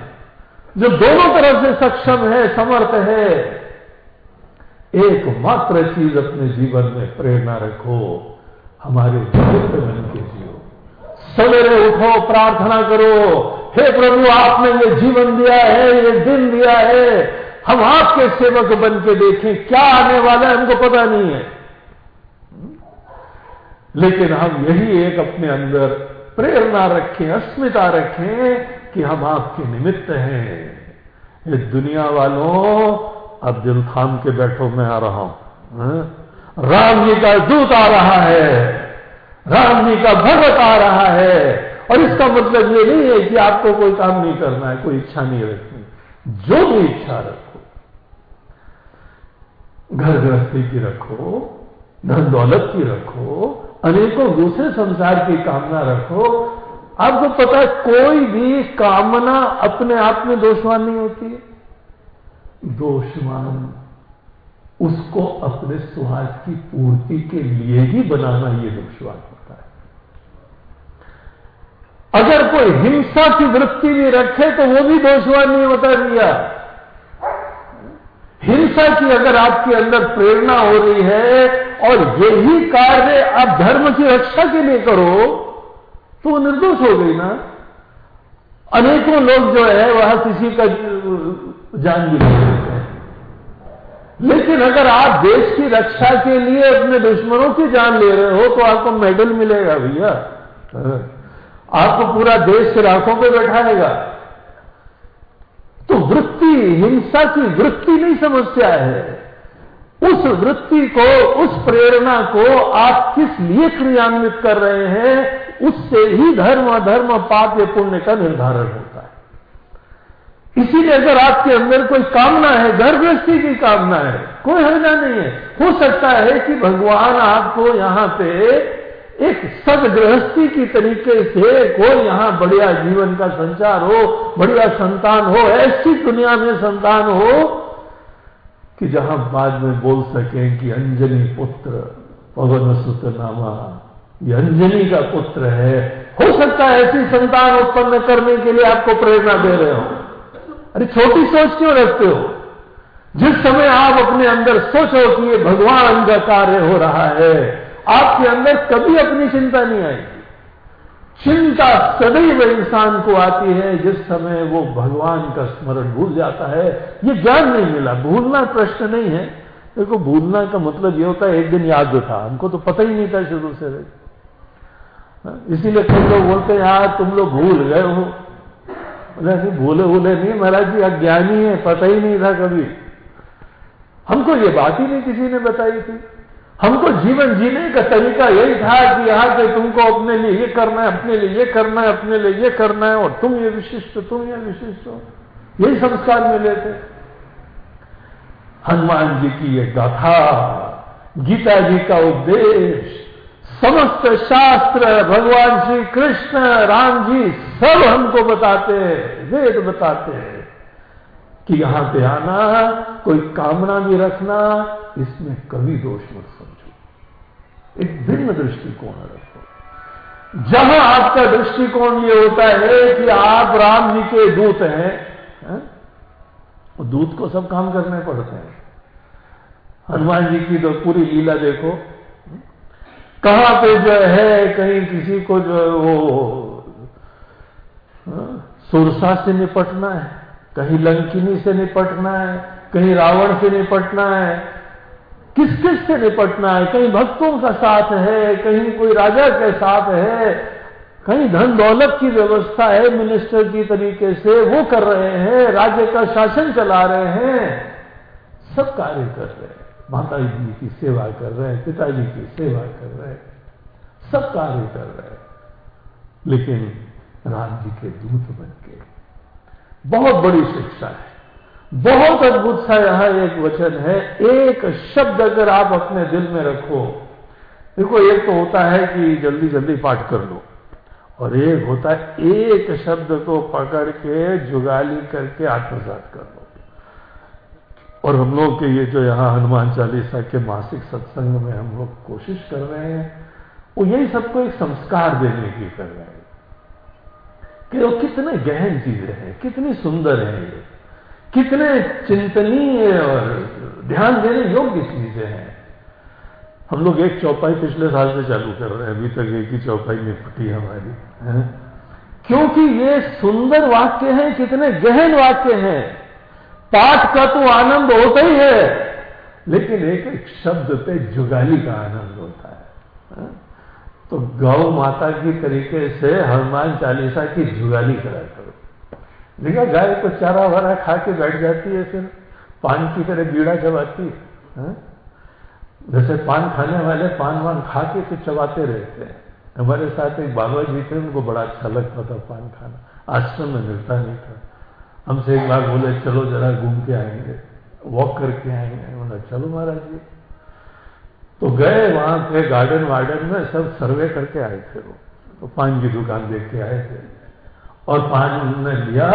जो दोनों तरफ़ से सक्षम है, समर्थ है, एकमात्र चीज़ अपने जीवन में प्रेरणा रखो, हमारे पवित्र मन के जियो सवेरे उठो, प्रार्थना करो, हे प्रभु, आपने ये जीवन दिया है, ये दिन दिया है, हम आपके सेवक बन के देखें, क्या आने वाला है, हमको पता नहीं है। लेकिन हम यही एक अपने अंदर प्रेरणा रखें, अस्मिता रखें कि हम आपके निमित्त हैं। ये दुनिया वालों, अब दिल थाम के बैठो, मैं आ रहा हूँ। हाँ? राम जी का दूत आ रहा है। राम जी का भगत आ रहा है। और इसका मतलब ये नहीं है कि आपको कोई काम नहीं करना है, कोई इच्छा नहीं रखनी। जो भी इच्छा रखो, घर गृहस्थी की रखो, धन दौलत की रखो, अनेकों दूसरे संसार की कामना रखो, आपको पता है कोई भी कामना अपने आप में दोषवान नहीं होती दोषवान उसको अपने स्वार्थ की पूर्ति के लिए ही बनाना यह दोषवान होता है। अगर कोई हिंसा की वृत्ति भी रखे तो वो भी दोषवान नहीं होता भैया हिंसा की अगर आपके अंदर प्रेरणा हो रही है, और यही कार्य आप धर्म की रक्षा के लिए करो तो वो निर्दोष हो गई ना। अनेकों लोग जो है, वह किसी का जान भी नहीं लेकिन अगर आप देश की रक्षा के लिए अपने दुश्मनों की जान ले रहे हो तो आपको मेडल मिलेगा भैया। आपको पूरा देश के राखों पे बैठाएगा। तो वृत्ति, हिंसा की वृत्ति नहीं समस्या है। उस वृत्ति को, उस प्रेरणा को आप किस लिए क्रियान्वित कर रहे हैं, उससे ही धर्म अधर्म पाप या पुण्य का निर्धारण होता है इसीलिए अगर आपके अंदर कोई कामना है गर्भस्थी की कामना है, कोई हर्जा नहीं है। हो सकता है कि भगवान आपको यहाँ पे एक सदगृहस्थी की तरीके से कोई यहाँ बढ़िया जीवन का संचार हो, बढ़िया संतान हो, ऐसी दुनिया में संतान हो कि जहाँ बाद में बोल सकें कि अंजनी पुत्र पवन सुत नामा। ये अंजनी का पुत्र है। हो सकता है ऐसी संतान उत्पन्न करने के लिए आपको प्रेरणा दे रहे हो। अरे छोटी सोच क्यों रखते हो? जिस समय आप अपने अंदर सोचो कि ये भगवान का कार्य हो रहा है, आपके अंदर कभी अपनी चिंता नहीं आएगी। चिंता सदैव इंसान को आती है, जिस समय वो भगवान का स्मरण भूल जाता है। ये ज्ञान नहीं मिला, भूलना प्रश्न नहीं है। देखो, भूलना का मतलब ये होता है, एक दिन याद था हमको तो पता ही नहीं था शुरू से इसीलिए तुम लोग बोलते हैं यार तुम लोग भूल गए हो। नहीं भूले भूले नहीं, महाराज जी अज्ञानी है, पता ही नहीं था कभी। हमको ये बात ही नहीं किसी ने बताई थी। हमको जीवन जीने का तरीका यही था कि यहाँ के तुमको अपने लिए ये करना है, अपने लिए ये करना है, अपने लिए ये करना है, और तुम ये विशिष्ट तुम ये विशिष्ट हो। यही संस्कार मिले थे। हनुमान जी की ये गाथा, गीता जी का उपदेश समस्त शास्त्र भगवान श्री कृष्ण राम जी सब हमको बताते हैं, वेद बताते हैं कि यहाँ पे आना, कोई कामना भी रखना, इसमें कभी दोष मत समझो। एक भिन्न दृष्टिकोण रखो। जहाँ आपका दृष्टिकोण ये होता है कि आप राम जी के दूत हैं, है? दूत को सब काम करने पड़ते हैं। हनुमान जी की तो पूरी लीला देखो कहाँ पे जो है, कहीं किसी को जो वो सुरसा से निपटना है, कहीं लंकिनी से निपटना है, कहीं रावण से निपटना है, किस किस से निपटना है, कहीं भक्तों का साथ है, कहीं कोई राजा के साथ है, कहीं धन दौलत की व्यवस्था है मिनिस्टर की तरीके से वो कर रहे हैं, राज्य का शासन चला रहे हैं, सब कार्य कर रहे हैं। माता जी की सेवा कर रहे हैं, पिताजी की सेवा कर रहे हैं, सब कार्य कर रहे हैं। लेकिन राम जी के दूत बन के, बहुत बड़ी शिक्षा है, बहुत अद्भुत सा यहाँ एक वचन है, एक शब्द अगर आप अपने दिल में रखो, देखो, एक तो होता है कि जल्दी जल्दी पाठ कर लो, और एक होता है, एक शब्द को पकड़ के जुगाली करके आत्मसात कर लो। और हम लोग के ये जो यहाँ हनुमान चालीसा के मासिक सत्संग में हम लोग कोशिश कर रहे हैं, वो यही सबको एक संस्कार देने की कर रहे हैं कि वो कितने गहन चीज़ें हैं, कितनी सुंदर हैं ये, कितने चिंतनीय और ध्यान देने योग्य चीज़ें हैं हम लोग एक चौपाई पिछले साल से चालू कर रहे हैं, अभी तक एक ही चौपाई नहीं फटी हमारी, है? क्योंकि ये सुंदर वाक्य हैं, कितने गहन वाक्य हैं पाठ का तो आनंद होता ही है। लेकिन एक एक शब्द पे जुगाली का आनंद होता है। तो गौ माता की तरीके से हनुमान चालीसा की जुगाली करा करो। देखा गाय को चारा वारा खा के बैठ जाती है फिर। पान की तरह बीड़ा चबाती है। जैसे पान खाने वाले पान वान खा के तो चबाते रहते हैं। हमारे साथ एक बाबा जी थे, उनको बड़ा अच्छा लगता था पान खाना। आश्रम में मिलता नहीं था। हमसे एक बार बोले, चलो जरा घूम के आएँगे वॉक करके आएँगे। बोला, चलो महाराज जी। तो गए वहाँ पे गार्डन वार्डन में, सब सर्वे करके आए थे वो। तो पान की दुकान देख के आए थे। और पान उन्होंने लिया,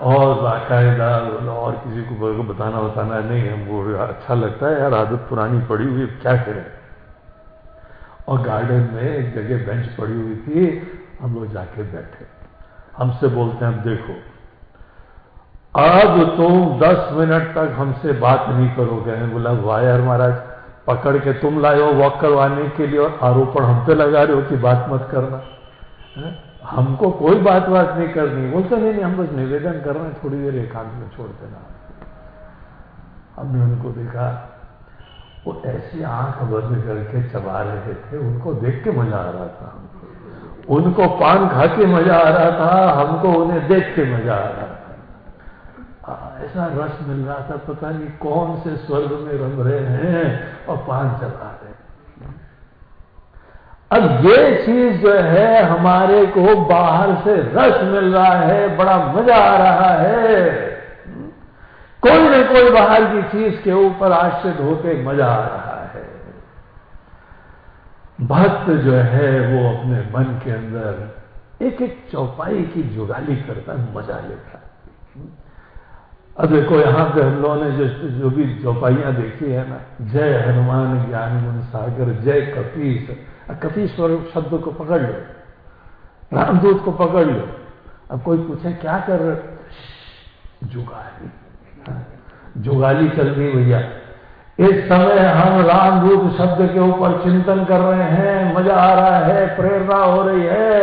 और बाकायदा और किसी को बताना बताना नहीं हमको अच्छा लगता है यार, आदत पुरानी पड़ी हुई क्या करें? और गार्डन में एक जगह बेंच पड़ी हुई थी, हम लोग जाके बैठे। हमसे बोलते हैं हम देखो अब तुम दस मिनट तक हमसे बात नहीं करोगे। बोला वायर महाराज, पकड़ के तुम लाए हो वॉक करवाने के लिए और आरोपण हम पे लगा रहे हो कि बात मत करना? हमको कोई बात बात नहीं करनी। बोलते नहीं नहीं, हम बस निवेदन कर रहे हैं, थोड़ी देर एकांत में छोड़ देना। हमने उनको देखा, वो ऐसी आँख बंद करके चबा रहे थे। उनको देख के मज़ा आ रहा था। उनको पान खा के मज़ा आ रहा था। हमको उन्हें देख के मज़ा आ रहा था। ऐसा रस मिल रहा था, पता नहीं कौन से स्वर्ग में रंग रहे हैं और पान चला रहे अब ये चीज़ जो है, हमारे को बाहर से रस मिल रहा है, बड़ा मज़ा आ रहा है। कोई न कोई बाहर की चीज़ के ऊपर आश्रित होके मज़ा आ रहा है। भक्त जो है, वो अपने मन के अंदर एक एक चौपाई की जुगाली करता, मज़ा लेता। अब देखो यहाँ पे हम लोगों ने जो जो भी चौपाइयाँ देखी है ना जय हनुमान ज्ञान मन सागर जय कपीस कपीश्वर शब्द को पकड़ लो रामदूत को पकड़ लो। अब कोई पूछे क्या कर जुगाली। हाँ, जुगाली चल रही भैया। इस समय हम रामदूत शब्द के ऊपर चिंतन कर रहे हैं मज़ा आ रहा है प्रेरणा हो रही है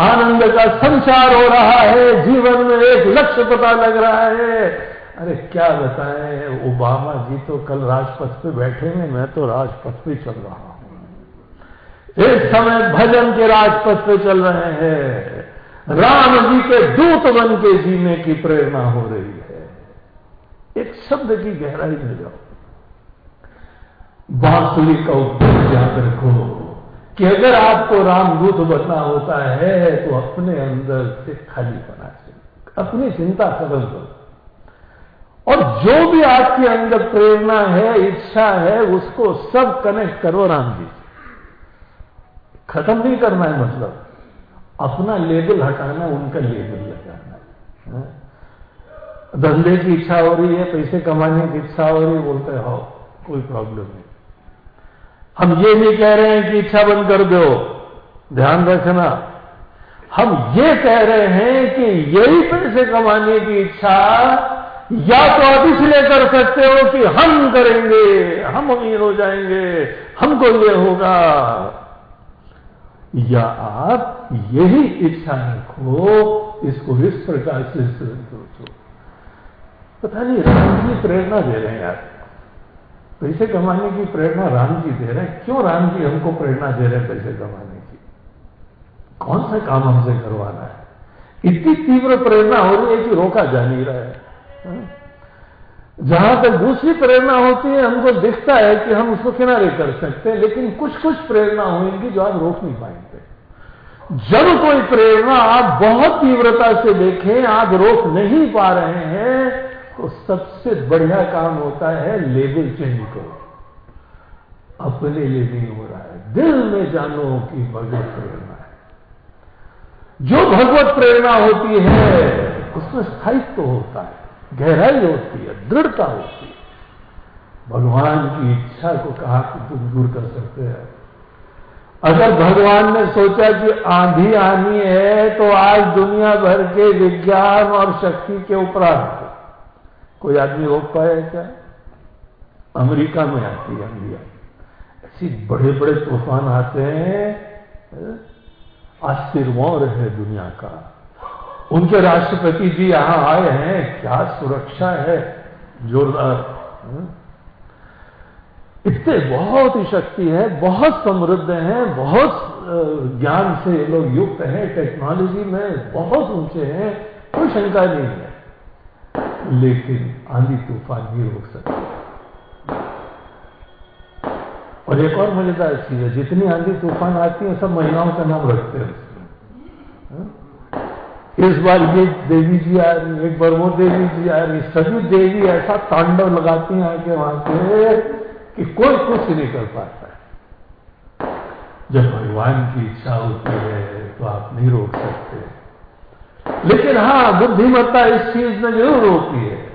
आनंद का संचार हो रहा है जीवन में एक लक्ष्य पता लग रहा है। अरे क्या बताएँ, ओबामा जी तो कल राजपथ पे बैठे हैं, मैं तो राजपथ पे चल रहा हूँ। इस समय भजन के राजपथ पे चल रहे हैं। राम जी के दूत बन के जीने की प्रेरणा हो रही है। एक शब्द की गहराई में जाओ। बांसुरी का उपयोग याद रखो कि अगर आपको रामदूत बनना होता है तो अपने अंदर से खाली बना चाहिए। अपनी चिंता खत्म करो। और जो भी आपके अंदर प्रेरणा है, इच्छा है, उसको सब कनेक्ट करो राम जी खत्म नहीं करना है मतलब। अपना लेबल हटाना, उनका लेबल लगाना धंधे की इच्छा हो रही है, पैसे कमाने की इच्छा हो रही है, बोलते हो कोई प्रॉब्लम नहीं। हम ये नहीं कह रहे हैं कि इच्छा बंद कर दो। ध्यान रखना। हम ये कह रहे हैं कि यही पैसे कमाने की इच्छा या तो आप इसलिए कर सकते हो कि हम करेंगे, हम अमीर हो जाएँगे, हमको ये होगा। या आप यही इच्छा रखो इसको इस प्रकार से सोचो पता नहीं, राम जी प्रेरणा दे रहे हैं यार। पैसे कमाने की प्रेरणा राम जी दे रहे हैं। क्यों राम जी हमको प्रेरणा दे रहे हैं पैसे कमाने की? कौन सा काम हमसे करवाना है? इतनी तीव्र प्रेरणा हो रही है कि रोका जा नहीं रहा है। जहाँ तक दूसरी प्रेरणा होती है, हमको दिखता है कि हम उसको किनारे कर सकते हैं, लेकिन कुछ कुछ प्रेरणा होंगी जो आप रोक नहीं पाएँगे। जब कोई प्रेरणा आप बहुत तीव्रता से देखें, आप रोक नहीं पा रहे हैं तो सबसे बढ़िया काम होता है लेबल चेंज करो। अपने लिए नहीं हो रहा है। दिल में जानो कि भगवत प्रेरणा है। जो भगवत प्रेरणा होती है, उसमें स्थायित्व तो होता है। गहराई होती है, दृढ़ता होती है। भगवान की इच्छा को कहा कि तुम दूर कर सकते हैं। अगर भगवान ने सोचा कि आंधी आनी है तो आज दुनिया भर के विज्ञान और शक्ति के उपरांत कोई आदमी रोक पाया क्या? अमेरिका में आती है आंधिया। ऐसी बड़े बड़े तूफ़ान आते हैं आशीर्वाद है दुनिया का। उनके राष्ट्रपति जी यहाँ आए हैं, क्या सुरक्षा है? जोरदार। इतने बहुत ही शक्ति है, बहुत समृद्ध हैं, बहुत ज्ञान से लोग युक्त हैं, टेक्नोलॉजी में बहुत ऊँचे हैं, कोई शंका नहीं है। लेकिन आंधी तूफ़ान भी रोक सकते और एक और मज़ेदार चीज़ है, जितनी आंधी तूफ़ान आती है, सब महिलाओं का नाम रखते हैं इस बार ये देवी जी आ रही एक बार वो देवी जी आ रही सभी देवी ऐसा तांडव लगाती हैं आके वहाँ पे कि कोई कुछ नहीं कर पाता है। जब भगवान की इच्छा होती है तो आप नहीं रोक सकते। लेकिन हाँ, बुद्धिमत्ता इस चीज़ में ज़रूर होती है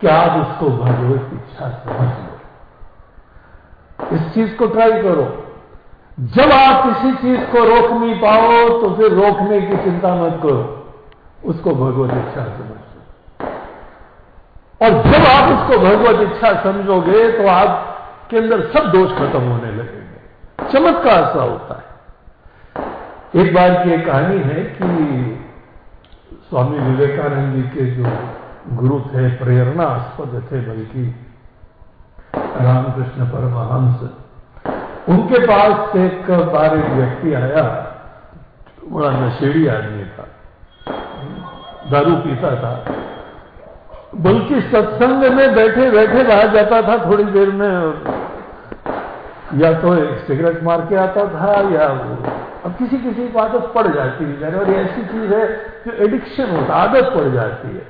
कि आप उसको भगवत इच्छा समझ लो। इस चीज़ को ट्राई करो। जब आप किसी चीज़ को रोक नहीं पाओ तो फिर रोकने की चिंता मत करो। उसको भगवत इच्छा समझ। और जब आप उसको भगवत इच्छा समझोगे तो आपके अंदर सब दोष खत्म होने लगेंगे। चमत्कार सा होता है। एक बार की एक कहानी है कि स्वामी विवेकानंद जी के जो गुरु थे, प्रेरणास्पद थे, बल्कि रामकृष्ण परमहंस उनके पास एक बार एक व्यक्ति आया, बड़ा नशेड़ी आदमी था, दारू पीता था। बल्कि सत्संग में बैठे बैठे रह जाता था थोड़ी देर में, या तो एक सिगरेट मार के आता था, या अब किसी किसी को आदत पड़ जाती है और ऐसी चीज़ है जो एडिक्शन होता, आदत पड़ जाती है।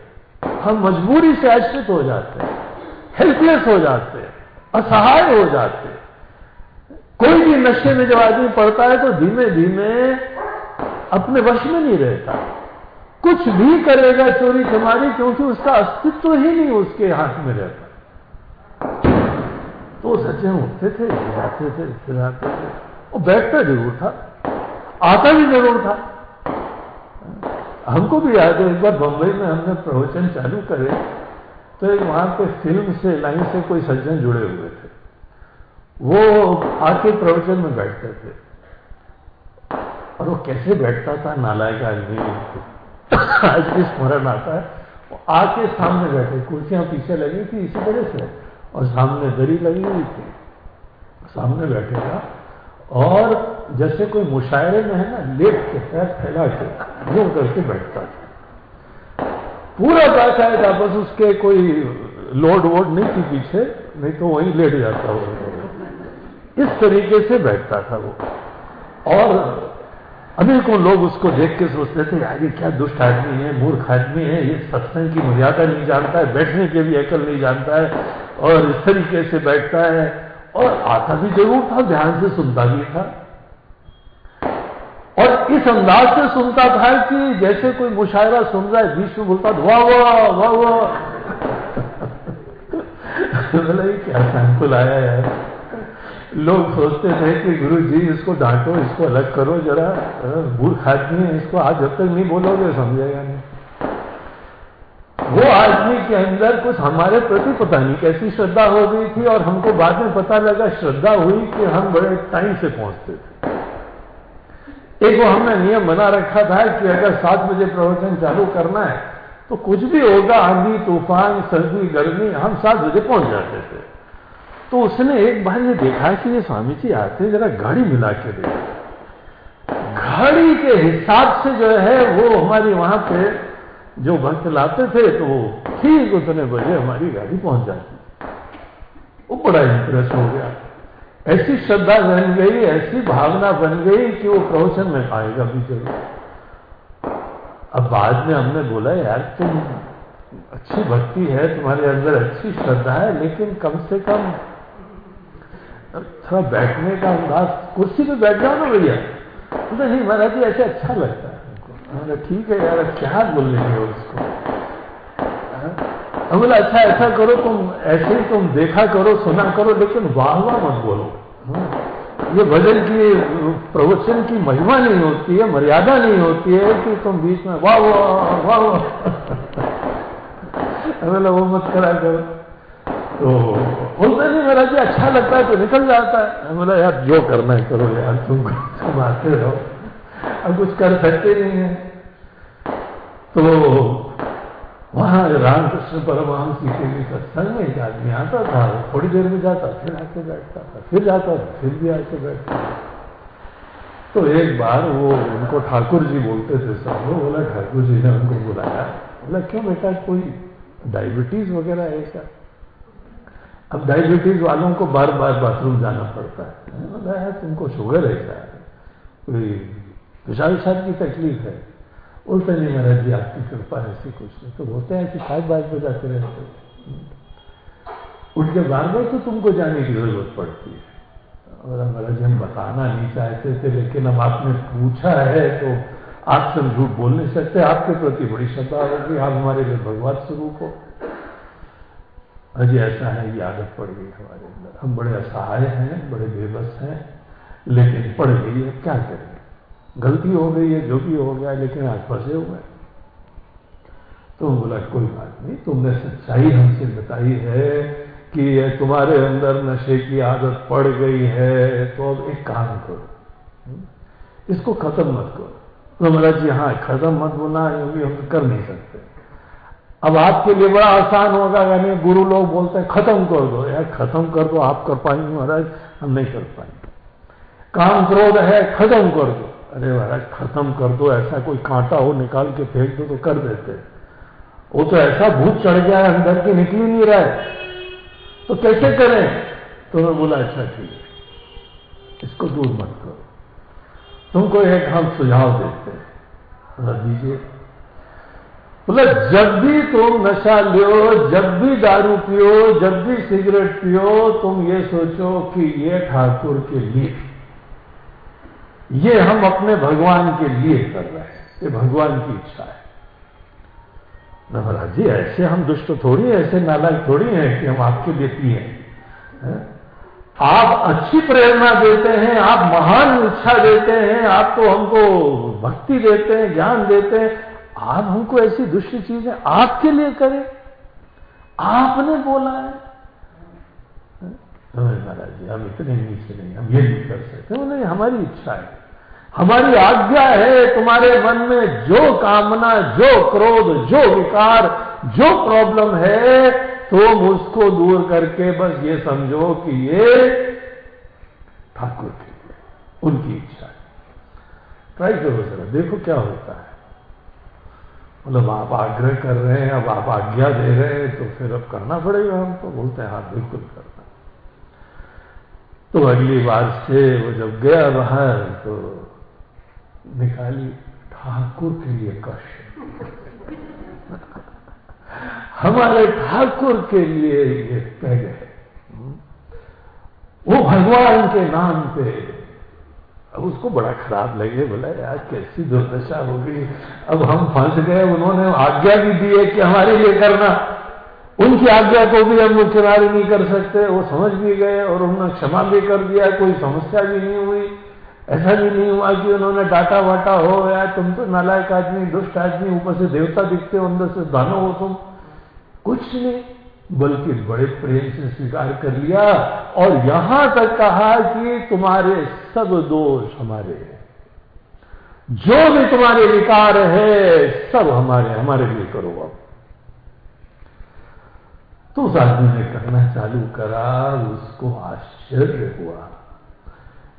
हम मजबूरी से आश्रित हो जाते हैं हेल्पलेस हो जाते हैं, असहाय हो जाते हैं। कोई भी नशे में जब आदमी पड़ता है तो धीमे धीमे अपने वश में नहीं रहता। कुछ भी करेगा चोरी चमारी, क्योंकि उसका अस्तित्व ही नहीं उसके हाथ में रहता। तो सज्जन उठते थे जाते थे फिराते थे। वो बैठता ज़रूर था, आता भी ज़रूर था। हमको भी याद है, एक बार बंबई में हमने प्रवचन चालू करे तो एक वहाँ पे फ़िल्म से, लाइन से कोई सज्जन जुड़े हुए थे। वो आके प्रवचन में बैठते थे। और वो कैसे बैठता था? नालायक आदमी। आज भी स्मरण आता है। वो आके सामने बैठे। कुर्सियाँ पीछे लगी थी इसी तरह से। और सामने दरी लगी हुई थी। सामने बैठेगा और जैसे कोई मुशायरे में है ना लेट के पैर फैला के घूम करके बैठता था। पूरा बैठा है बस उसके कोई लोड वोड नहीं थी पीछे, नहीं तो वहीं लेट जाता वो। इस तरीके से बैठता था वो। और अनेकों लोग उसको देख के सोचते थे, यार, ये क्या दुष्ट आदमी है, मूर्ख आदमी है, ये सत्संग की मर्यादा नहीं जानता है, बैठने के भी अकल नहीं जानता है, और इस तरीके से बैठता है। और आता भी ज़रूर था, ध्यान से सुनता भी था। और इस अंदाज से सुनता था कि जैसे कोई मुशायरा सुन रहा है, बीच में बोलता, वाह वाह वाह वाह। क्या सैंपल आया यार? लोग सोचते थे कि गुरु जी इसको डांटो, इसको अलग करो, जरा मूर्ख आदमी है, इसको आज जब तक नहीं बोलोगे समझेगा नहीं? वो आदमी के अंदर कुछ हमारे प्रति पता नहीं, कैसी श्रद्धा हो गई थी और हमको बाद में पता लगा, श्रद्धा हुई कि हम बड़े टाइम से पहुँचते थे। एक वो हमने नियम बना रखा था कि अगर सात बजे प्रवचन चालू करना है तो कुछ भी होगा, आंधी, तूफ़ान, सर्दी, गर्मी, हम सात बजे पहुँच जाते थे। तो उसने एक बार ये देखा कि ये स्वामी जी आते जरा घड़ी मिला के दे घड़ी के हिसाब से जो है, वो हमारी वहाँ पे जो भक्त लाते थे तो वो ठीक उतने बजे हमारी गाड़ी पहुँच जाती। वो बड़ा इंप्रेस हो गया। ऐसी श्रद्धा बन गई, ऐसी भावना बन गई कि वो प्रवचन में आएगा भी ज़रूर। अब बाद में हमने बोला, यार, तुम अच्छी भक्ति है, तुम्हारे अंदर अच्छी श्रद्धा है, लेकिन कम से कम थोड़ा बैठने का अंदाज, कुर्सी पे बैठ जाओ ना भैया। बोलते, नहीं, महाराज जी, ऐसे अच्छा लगता है ठीक है यार क्या बोल लेंगे उसको हम बोला अच्छा ऐसा करो, तुम ऐसे ही तुम देखा करो, सुना करो, लेकिन वाह वाह मत बोलो। ये भजन की, प्रवचन की महिमा नहीं होती है, मर्यादा नहीं होती है कि तुम बीच में वाह वाह वाह वाह वो मत करा करो। तो बोलते नहीं, मेरा जी अच्छा लगता है तो निकल जाता है। बोला, यार, जो करना है करो यार तुम आते रहो। अब कुछ कर सकते नहीं है। तो वहाँ रामकृष्ण परमहंस जी के लिए सत्संग में एक आदमी आता था थोड़ी देर में जाता, फिर आके बैठता था, फिर जाता था, फिर भी आके बैठता तो एक बार वो उनको ठाकुर जी बोलते थे सब लोग बोला, ठाकुर जी ने उनको बुलाया। बोला, क्यों बेटा, कोई डायबिटीज़ वगैरह है क्या? अब डायबिटीज़ वालों को बार बार बाथरूम जाना पड़ता है। बोला है तुमको शुगर है क्या? कोई पेशाब विशाब की तकलीफ़ है। बोलते, नहीं महाराज जी, आपकी कृपा ऐसी कुछ नहीं। तो बोलते हैं कि सात बात पे जाते रहते उठ के बार बार तो तुमको जाने की ज़रूरत पड़ती है। और महाराज जी हम बताना नहीं चाहते थे, लेकिन अब आपने पूछा है तो आपसे हम झूठ बोल नहीं सकते। आपके प्रति बड़ी श्रद्धा होगी। आप हमारे लिए भगवान स्वरूप हो। अजय ऐसा है, ये आदत पड़ गई हमारे अंदर। हम बड़े असहाय हैं, बड़े बेबस हैं, लेकिन पड़ गई है, क्या करें? गलती हो गई है, जो भी हो गया, लेकिन आज फंसे हुए हैं। तो बोला, कोई बात नहीं, तुमने सच्चाई हमसे बताई है कि तुम्हारे अंदर नशे की आदत पड़ गई है तो अब एक काम करो। इसको खत्म मत करो। तो महाराज जी हाँ खत्म मत बोलना क्योंकि हम कर नहीं सकते। अब आपके लिए बड़ा आसान होगा, यानी गुरु लोग बोलते हैं, खत्म कर दो। यार, खत्म कर दो, आप कर पाएँगे महाराज, हम नहीं कर पाएँगे। काम क्रोध है, खत्म कर दो। अरे महाराज, खत्म कर दो, ऐसा कोई कांटा हो निकाल के फेंक दो तो कर देते। वो तो ऐसा भूत चढ़ गया है, अंदर की निकली नहीं रहा है। तो कैसे करें? तो मैं बोला अच्छा ठीक है, इसको दूर मत करो। तुमको एक हम सुझाव देते हैं। दीजिए बोले जब भी तुम नशा लो जब भी दारू पियो, जब भी सिगरेट पियो, तुम ये सोचो कि ये ठाकुर के लिए, ये हम अपने भगवान के लिए कर रहे हैं। ये भगवान की इच्छा है। महाराज जी ऐसे हम दुष्ट थोड़ी ऐसे नालायक थोड़ी हैं कि हम आपके लिए पिए आप अच्छी प्रेरणा देते हैं, आप महान इच्छा देते हैं, आप तो हमको भक्ति देते हैं, ज्ञान देते हैं। आप हमको ऐसी दुष्ट चीज़ें आपके लिए करें। आपने बोला है। महाराज जी, हम इतने नीचे नहीं, हम ये नहीं कर सकते। नहीं? हमारी इच्छा है। हमारी आज्ञा है तुम्हारे मन में जो कामना, जो क्रोध, जो विकार, जो प्रॉब्लम है, तुम उसको दूर करके बस ये समझो कि ये ठाकुर की उनकी इच्छा है। ट्राई करो जरा, देखो क्या होता है। मतलब आप आग्रह कर रहे हैं, अब आप आज्ञा दे रहे हैं तो फिर अब करना पड़ेगा हमको, बोलते हैं हाँ बिल्कुल करना। तो अगली बार से वो जब गया बाहर तो निकाली, ठाकुर के लिए कष्ट। हमारे ठाकुर के लिए ये पैग है। वो भगवान के नाम पे अब उसको बड़ा खराब लगे, बोला, यार, कैसी दुर्दशा हो गई। अब हम फंस गए, उन्होंने आज्ञा भी दी है कि हमारे लिए करना। उनकी आज्ञा को भी हम किनारे नहीं कर सकते, वो समझ भी गए और उन्होंने क्षमा भी कर दिया, कोई समस्या भी नहीं हुई। ऐसा भी नहीं हुआ कि उन्होंने डाटा वाटा हो या तुम तो नालायक आदमी, दुष्ट आदमी, ऊपर से देवता दिखते हो, अंदर से दानो हो तुम। कुछ नहीं। बल्कि बड़े प्रेम से स्वीकार कर लिया और यहाँ तक कहा कि तुम्हारे सब दोष हमारे जो भी तुम्हारे विकार है, सब हमारे हमारे लिए करो अब। तो उस आदमी ने करना चालू करा, उसको आश्चर्य हुआ।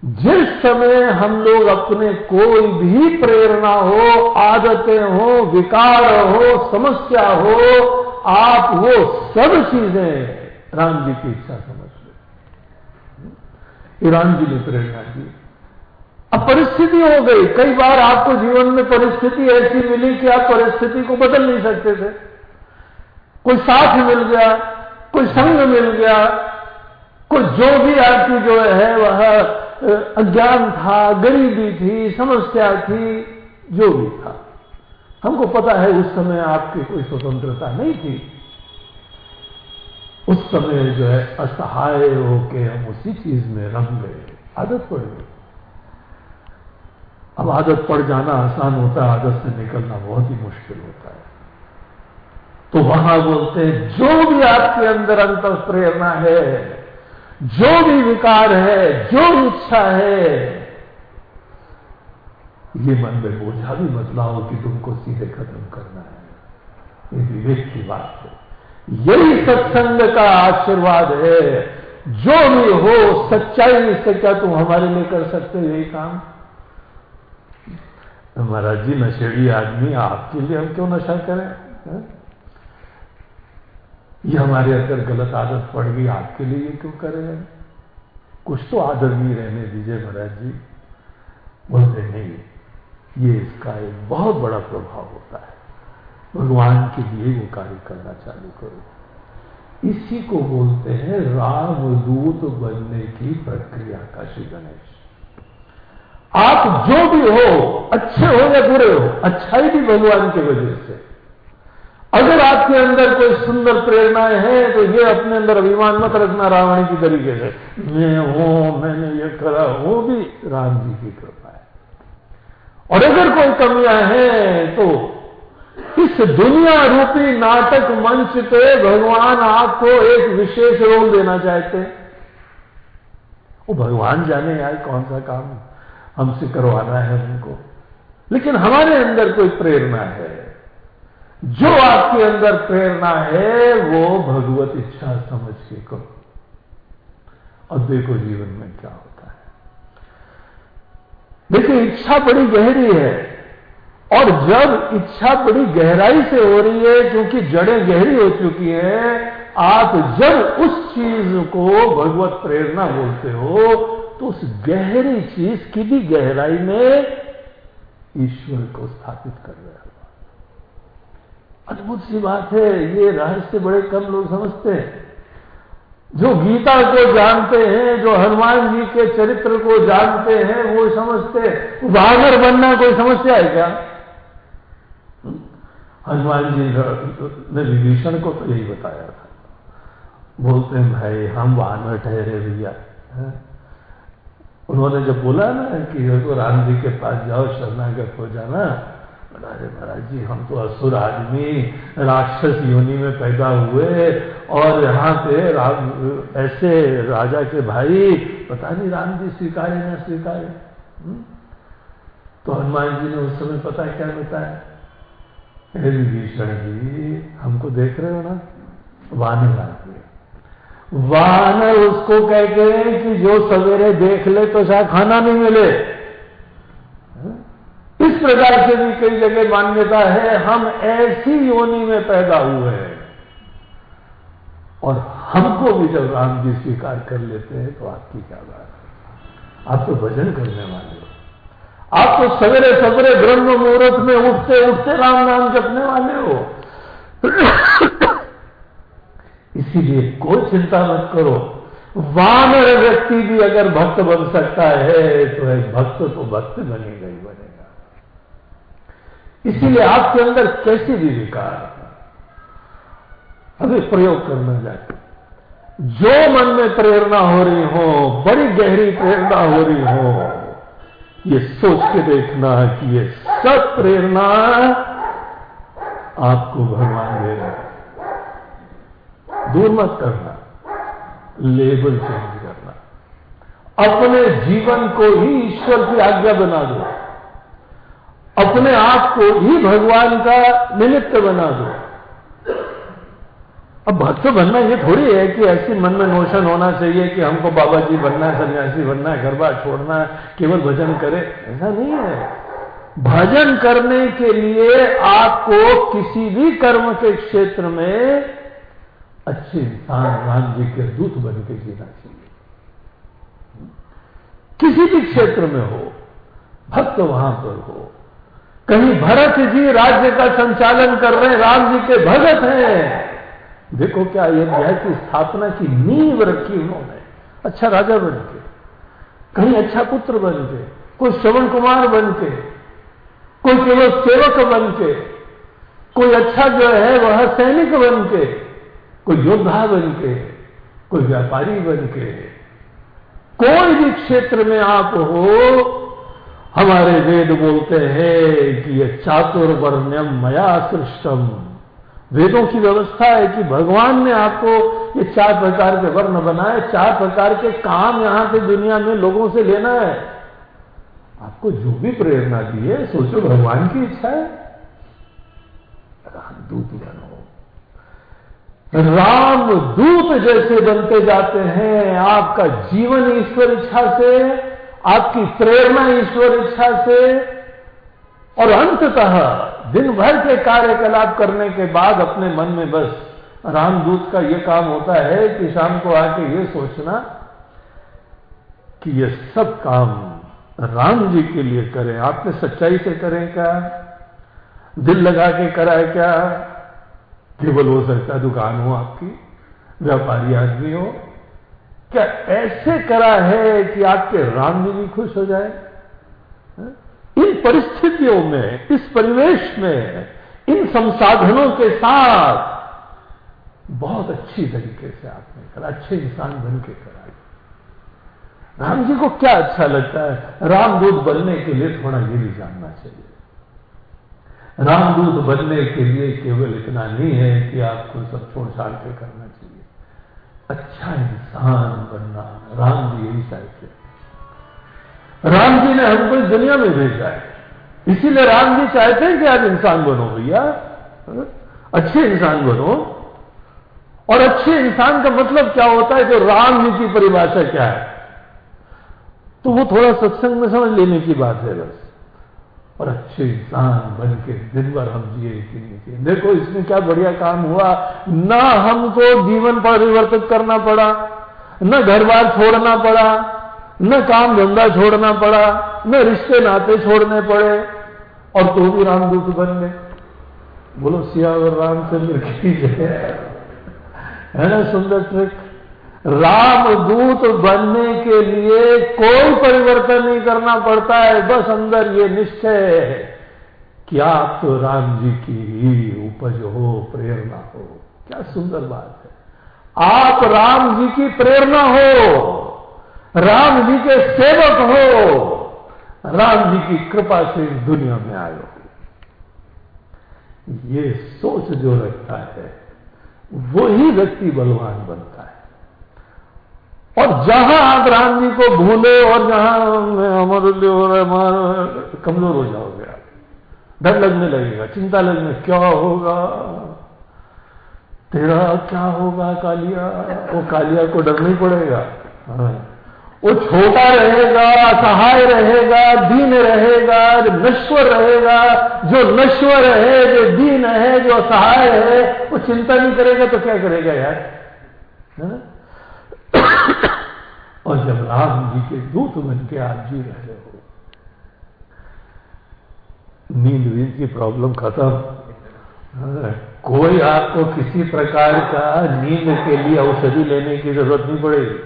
जिस समय हम लोग अपने कोई भी प्रेरणा हो, आदतें हो, विकार हो, समस्या हो आप वो सब चीज़ें राम जी की इच्छा समझ ले राम जी ने प्रेरणा दी। अब परिस्थिति हो गई। कई बार आपको जीवन में परिस्थिति ऐसी मिली कि आप परिस्थिति को बदल नहीं सकते थे। कोई साथ मिल गया, कोई संग मिल गया, कोई जो भी आपकी जो है, वह अज्ञान था, गरीबी थी, समस्या थी, जो भी था। हमको पता है उस समय आपकी कोई स्वतंत्रता नहीं थी। उस समय जो है, असहाय होके हम उसी चीज़ में रंग गए। आदत पड़ गई। अब आदत पड़ जाना आसान होता है, आदत से निकलना बहुत ही मुश्किल होता है। तो वहाँ बोलते हैं, जो भी आपके अंदर अंत प्रेरणा है, जो भी विकार है, जो इच्छा है ये मन में बोझा भी बदलाव कि तुमको सीधे खत्म करना है। ये विवेक की बात है। यही सत्संग का आशीर्वाद है। जो भी हो, सच्चाई से क्या तुम हमारे लिए कर सकते हो यही काम? महाराज जी नशेड़ी आदमी, आपके लिए हम क्यों नशा करें? है? ये हमारे अंदर गलत आदत पड़ गई, आपके लिए क्यों करें? कुछ तो आदर नहीं रहने दीजिए महाराज जी। बोलते नहीं। ये इसका एक बहुत बड़ा प्रभाव होता है। भगवान के लिए वो कार्य करना चालू करो। इसी को बोलते हैं रामदूत बनने की प्रक्रिया का श्री गणेश। आप जो भी हो, अच्छे हो या बुरे हो, अच्छाई भी भगवान की वजह से। अगर आपके अंदर कोई सुंदर प्रेरणाएँ हैं तो ये अपने अंदर अभिमान मत रखना रावण की तरीके से। मैं हूँ, मैंने ये करा, वो भी राम जी की है और अगर कोई कमियाँ हैं तो इस दुनिया रूपी नाटक मंच पे भगवान आपको एक विशेष रोल देना चाहते हैं। वो भगवान जाने आए कौन सा काम हमसे करवाना है उनको। लेकिन हमारे अंदर कोई प्रेरणा है। जो आपके अंदर प्रेरणा है, वो भगवत इच्छा समझ के करो। और देखो जीवन में क्या है। देखिए, इच्छा बड़ी गहरी है। और जब इच्छा बड़ी गहराई से हो रही है, क्योंकि जड़ें गहरी हो चुकी हैं, आप जब उस चीज़ को भगवत प्रेरणा बोलते हो तो उस गहरी चीज़ की भी गहराई में ईश्वर को स्थापित कर रहे हो। अद्भुत सी बात है, ये रहस्य बड़े कम लोग समझते हैं। जो गीता को जानते हैं, जो हनुमान जी के चरित्र को जानते हैं, वो समझते वागर बनना कोई समस्या है क्या? हनुमान जी ने विभीषण को तो यही बताया था। बोलते हैं, भाई, हम वानर ठहरे भैया। उन्होंने जब बोला ना कि राम जी के पास जाओ, शरणागत हो जाना। अरे महाराज जी, हम तो असुर आदमी, राक्षस योनि में पैदा हुए और यहाँ पे ऐसे राजा के भाई, पता नहीं राम जी स्वीकारे ना स्वीकारे हम्म? तो हनुमान जी ने उस समय पता क्या बताया? विभीषण जी, हमको देख रहे हो ना? वानर आदमी। वानर उसको कहते हैं कि जो सवेरे देख ले तो शायद खाना नहीं मिले। प्रकार से भी कई जगह मान्यता है, हम ऐसी योनि में पैदा हुए हैं। और हमको भी जब राम जी स्वीकार कर लेते हैं तो आपकी क्या बात है? आप तो भजन करने वाले हो। आप तो सवेरे सवेरे ब्रह्म मुहूर्त में उठते उठते राम नाम जपने वाले हो। इसीलिए कोई चिंता मत करो। वानर व्यक्ति भी अगर भक्त बन सकता है तो एक भक्त तो भक्त बनेगा ही बनेगा। इसीलिए आपके अंदर कैसी भी विकार अभी प्रयोग करना जाए। जो मन में प्रेरणा हो रही हो, बड़ी गहरी प्रेरणा हो रही हो, ये सोच के देखना कि ये सब प्रेरणा आपको भगवान दे रहे दूर मत करना, लेबल चेंज करना। अपने जीवन को ही ईश्वर की आज्ञा बना दो। अपने आप को ही भगवान का निमित्त बना दो। अब भक्त बनना ये थोड़ी है कि ऐसी मन में नोशन होना चाहिए कि हमको बाबा जी बनना है, सन्यासी बनना है, घर बार छोड़ना है, केवल भजन करे। ऐसा नहीं है। भजन करने के लिए आपको किसी भी कर्म के क्षेत्र में अच्छे इंसान राम जी के दूत बन के जीना चाहिए। किसी भी क्षेत्र में हो, भक्त वहाँ पर हो कहीं भरत जी राज्य का संचालन कर रहे राम जी के भगत हैं। देखो क्या अयोध्या की स्थापना की नींव रखी उन्होंने। अच्छा राजा बन के, कहीं अच्छा पुत्र बन के, कोई श्रवण कुमार बन के, कोई केवल सेवक बन के, कोई अच्छा जो है वह सैनिक बन के, कोई योद्धा बन के, कोई व्यापारी बन के, कोई भी क्षेत्र में आप हो हमारे वेद बोलते हैं कि यह चातुर वर्ण्यम मया सृष्टम। वेदों की व्यवस्था है कि भगवान ने आपको ये चार प्रकार के वर्ण बनाए, चार प्रकार के काम यहाँ से दुनिया में लोगों से लेना है। आपको जो भी प्रेरणा दी है, सोचो भगवान की इच्छा है। दूत बनो। राम दूत जैसे बनते जाते हैं, आपका जीवन ईश्वर इच्छा से आपकी प्रेरणा ईश्वर इच्छा से, और अंततः दिन भर के कार्यकलाप करने के बाद अपने मन में बस रामदूत का यह काम होता है कि शाम को आके ये सोचना कि ये सब काम राम जी के लिए करें। आपने सच्चाई से करें क्या? दिल लगा के कराए क्या? केवल हो सकता दुकान हो आपकी, व्यापारी आदमी हो क्या ऐसे करा है कि आपके राम जी भी खुश हो जाए? इन परिस्थितियों में, इस परिवेश में, इन संसाधनों के साथ बहुत अच्छी तरीके से आपने करा, अच्छे इंसान बन के करा। राम जी को क्या अच्छा लगता है? रामदूत बनने के लिए थोड़ा ये भी जानना चाहिए। रामदूत बनने के लिए केवल इतना नहीं है कि आपको सब छोड़ छाड़ के करना चाहिए। अच्छा इंसान बनना राम जी यही चाहते राम जी ने हमको इस दुनिया में भेजा है। इसीलिए राम जी चाहते हैं कि आप इंसान बनो भैया। अच्छे इंसान बनो। और अच्छे इंसान का मतलब क्या होता है जो राम जी की परिभाषा क्या है? तो वो थोड़ा सत्संग में समझ लेने की बात है बस। और अच्छे इंसान बन के दिन भर हम जिए देखो, इसमें क्या बढ़िया काम हुआ? ना हमको जीवन परिवर्तित करना पड़ा, न घर बार छोड़ना पड़ा, न काम धंधा छोड़ना पड़ा, न रिश्ते नाते छोड़ने पड़े, और तो भी रामदूत बन गए। बोलो, सियावर रामचंद्र की जय। है ना, सुंदर ट्रिक? रामदूत बनने के लिए कोई परिवर्तन नहीं करना पड़ता है, बस अंदर ये निश्चय है कि आप तो राम जी की ही उपज हो, प्रेरणा हो। क्या सुंदर बात है। आप राम जी की प्रेरणा हो, राम जी के सेवक हो, राम जी की कृपा से दुनिया में आए हो। ये सोच जो रखता है, वही व्यक्ति बलवान बनता है। और जहाँ आप राम जी को भूले और जहाँ हमारे लिए हो रहा है कमज़ोर हो जाओगे आप। डर लगने लगेगा, चिंता लगने क्या होगा? तेरा क्या होगा, कालिया? वो कालिया को डर नहीं पड़ेगा। हाँ। वो छोटा रहेगा असहाय रहेगा, दीन रहेगा, जो नश्वर रहेगा, जो नश्वर है, जो दीन है, जो असहाय है, वो चिंता नहीं करेगा तो क्या करेगा यार? है। ना और जब राम जी के दूत बन के आप जी रहे हो, नींद वींद की प्रॉब्लम खत्म। कोई आपको किसी प्रकार का नींद के लिए औषधि लेने की ज़रूरत नहीं पड़ेगी।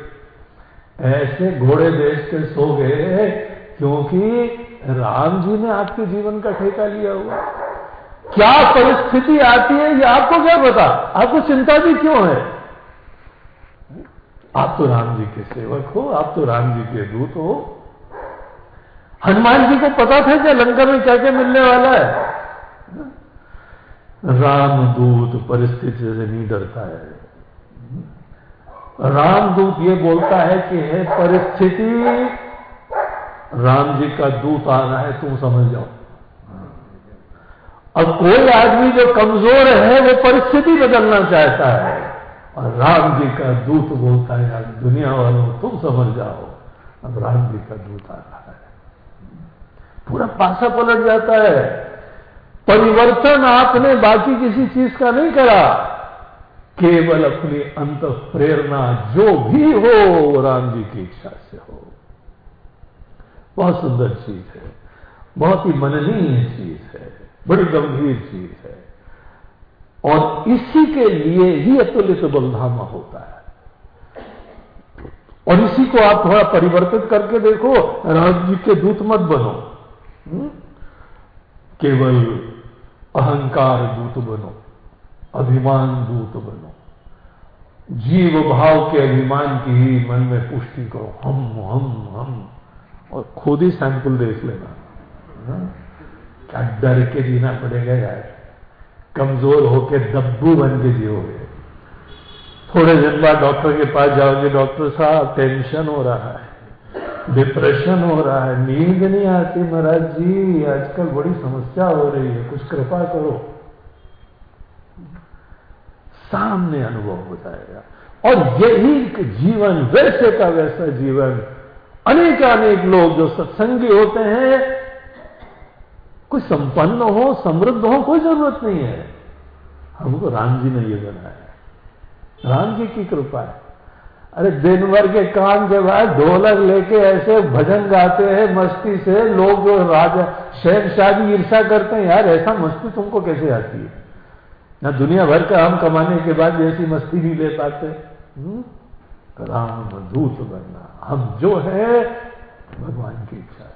ऐसे घोड़े बेच के सो गए, क्योंकि राम जी ने आपके जीवन का ठेका लिया हुआ। क्या परिस्थिति आती है, ये आपको क्या पता? आपको चिंता भी क्यों है? आप तो राम जी के सेवक हो, आप तो राम जी के दूत हो। हनुमान जी को पता था क्या लंका में क्या क्या मिलने वाला है। रामदूत परिस्थिति से नहीं डरता है। रामदूत ये बोलता है कि है परिस्थिति, राम जी का दूत आ रहा है, तुम समझ जाओ। अब कोई आदमी जो कमज़ोर है, वो परिस्थिति बदलना चाहता है। और राम जी का दूत बोलता है यार दुनिया वालों, तुम समझ जाओ, अब राम जी का दूत आ रहा है। पूरा पासा पलट जाता है। परिवर्तन आपने बाकी किसी चीज़ का नहीं करा। केवल अपनी अंत प्रेरणा जो भी हो, राम जी की इच्छा से हो। बहुत सुंदर चीज़ है। बहुत ही मननीय चीज़ है। बड़ी गंभीर चीज़ है। और इसी के लिए ही अतुलित बलधामा होता है। और इसी को आप थोड़ा परिवर्तित करके देखो राम जी के दूत मत बनो। हम्म? केवल अहंकार दूत बनो, अभिमान दूत बनो। जीव भाव के अभिमान की ही मन में पुष्टि करो। हम हम हम। और खुद ही सैंपल देख लेना। हाँ? क्या डर के जीना पड़ेगा यार? कमज़ोर होके दब्बू बन के जियोगे थोड़े दिन बाद डॉक्टर के पास जाओगे, डॉक्टर साहब, टेंशन हो रहा है, डिप्रेशन हो रहा है, नींद नहीं आती महाराज जी, आजकल बड़ी समस्या हो रही है, कुछ कृपा करो। सामने अनुभव हो जाएगा। और यही जीवन, वैसे का वैसा जीवन अनेक अनेक लोग जो सत्संगी होते हैं कोई संपन्न हो, समृद्ध हो, कोई ज़रूरत नहीं है। हमको राम जी ने ये बनाया। राम जी की कृपा है। अरे दिन भर के काम के बाद ढोलक लेके ऐसे भजन गाते हैं, मस्ती से लोग राजा शहर शादी ईर्षा करते हैं, यार ऐसा मस्ती तुमको कैसे आती है? ना दुनिया भर का हम कमाने के बाद ऐसी मस्ती नहीं ले पाते। हम्म? राम दूत बनना। हम जो है, भगवान की इच्छा।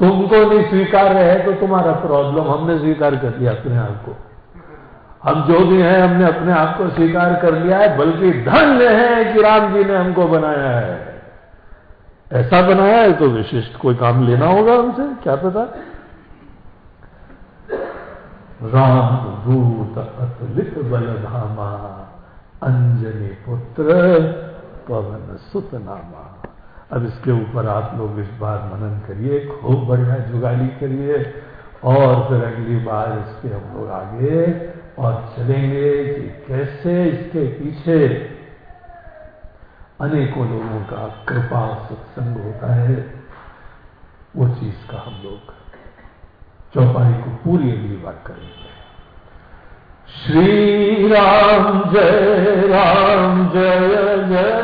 तुमको नहीं स्वीकार है तो तुम्हारा प्रॉब्लम हमने स्वीकार कर लिया अपने आप को। हम जो भी हैं, हमने अपने आप को स्वीकार कर लिया है, बल्कि धन्य है कि राम जी ने हमको बनाया है। ऐसा बनाया है तो विशिष्ट कोई काम लेना होगा हमसे, क्या पता? राम दूत अतुलित बलधामा, अंजनी पुत्र पवन सुत नामा अब इसके ऊपर आप लोग इस बार मनन करिए, खूब बढ़िया जुगाली करिए और फिर अगली बार इसके हम लोग आगे और चलेंगे कि कैसे इसके पीछे अनेकों लोगों का कृपा सत्संग होता है। वो चीज़ का हम लोग चौपाई को पूरी अगली बार करेंगे। श्री राम जय राम जय जय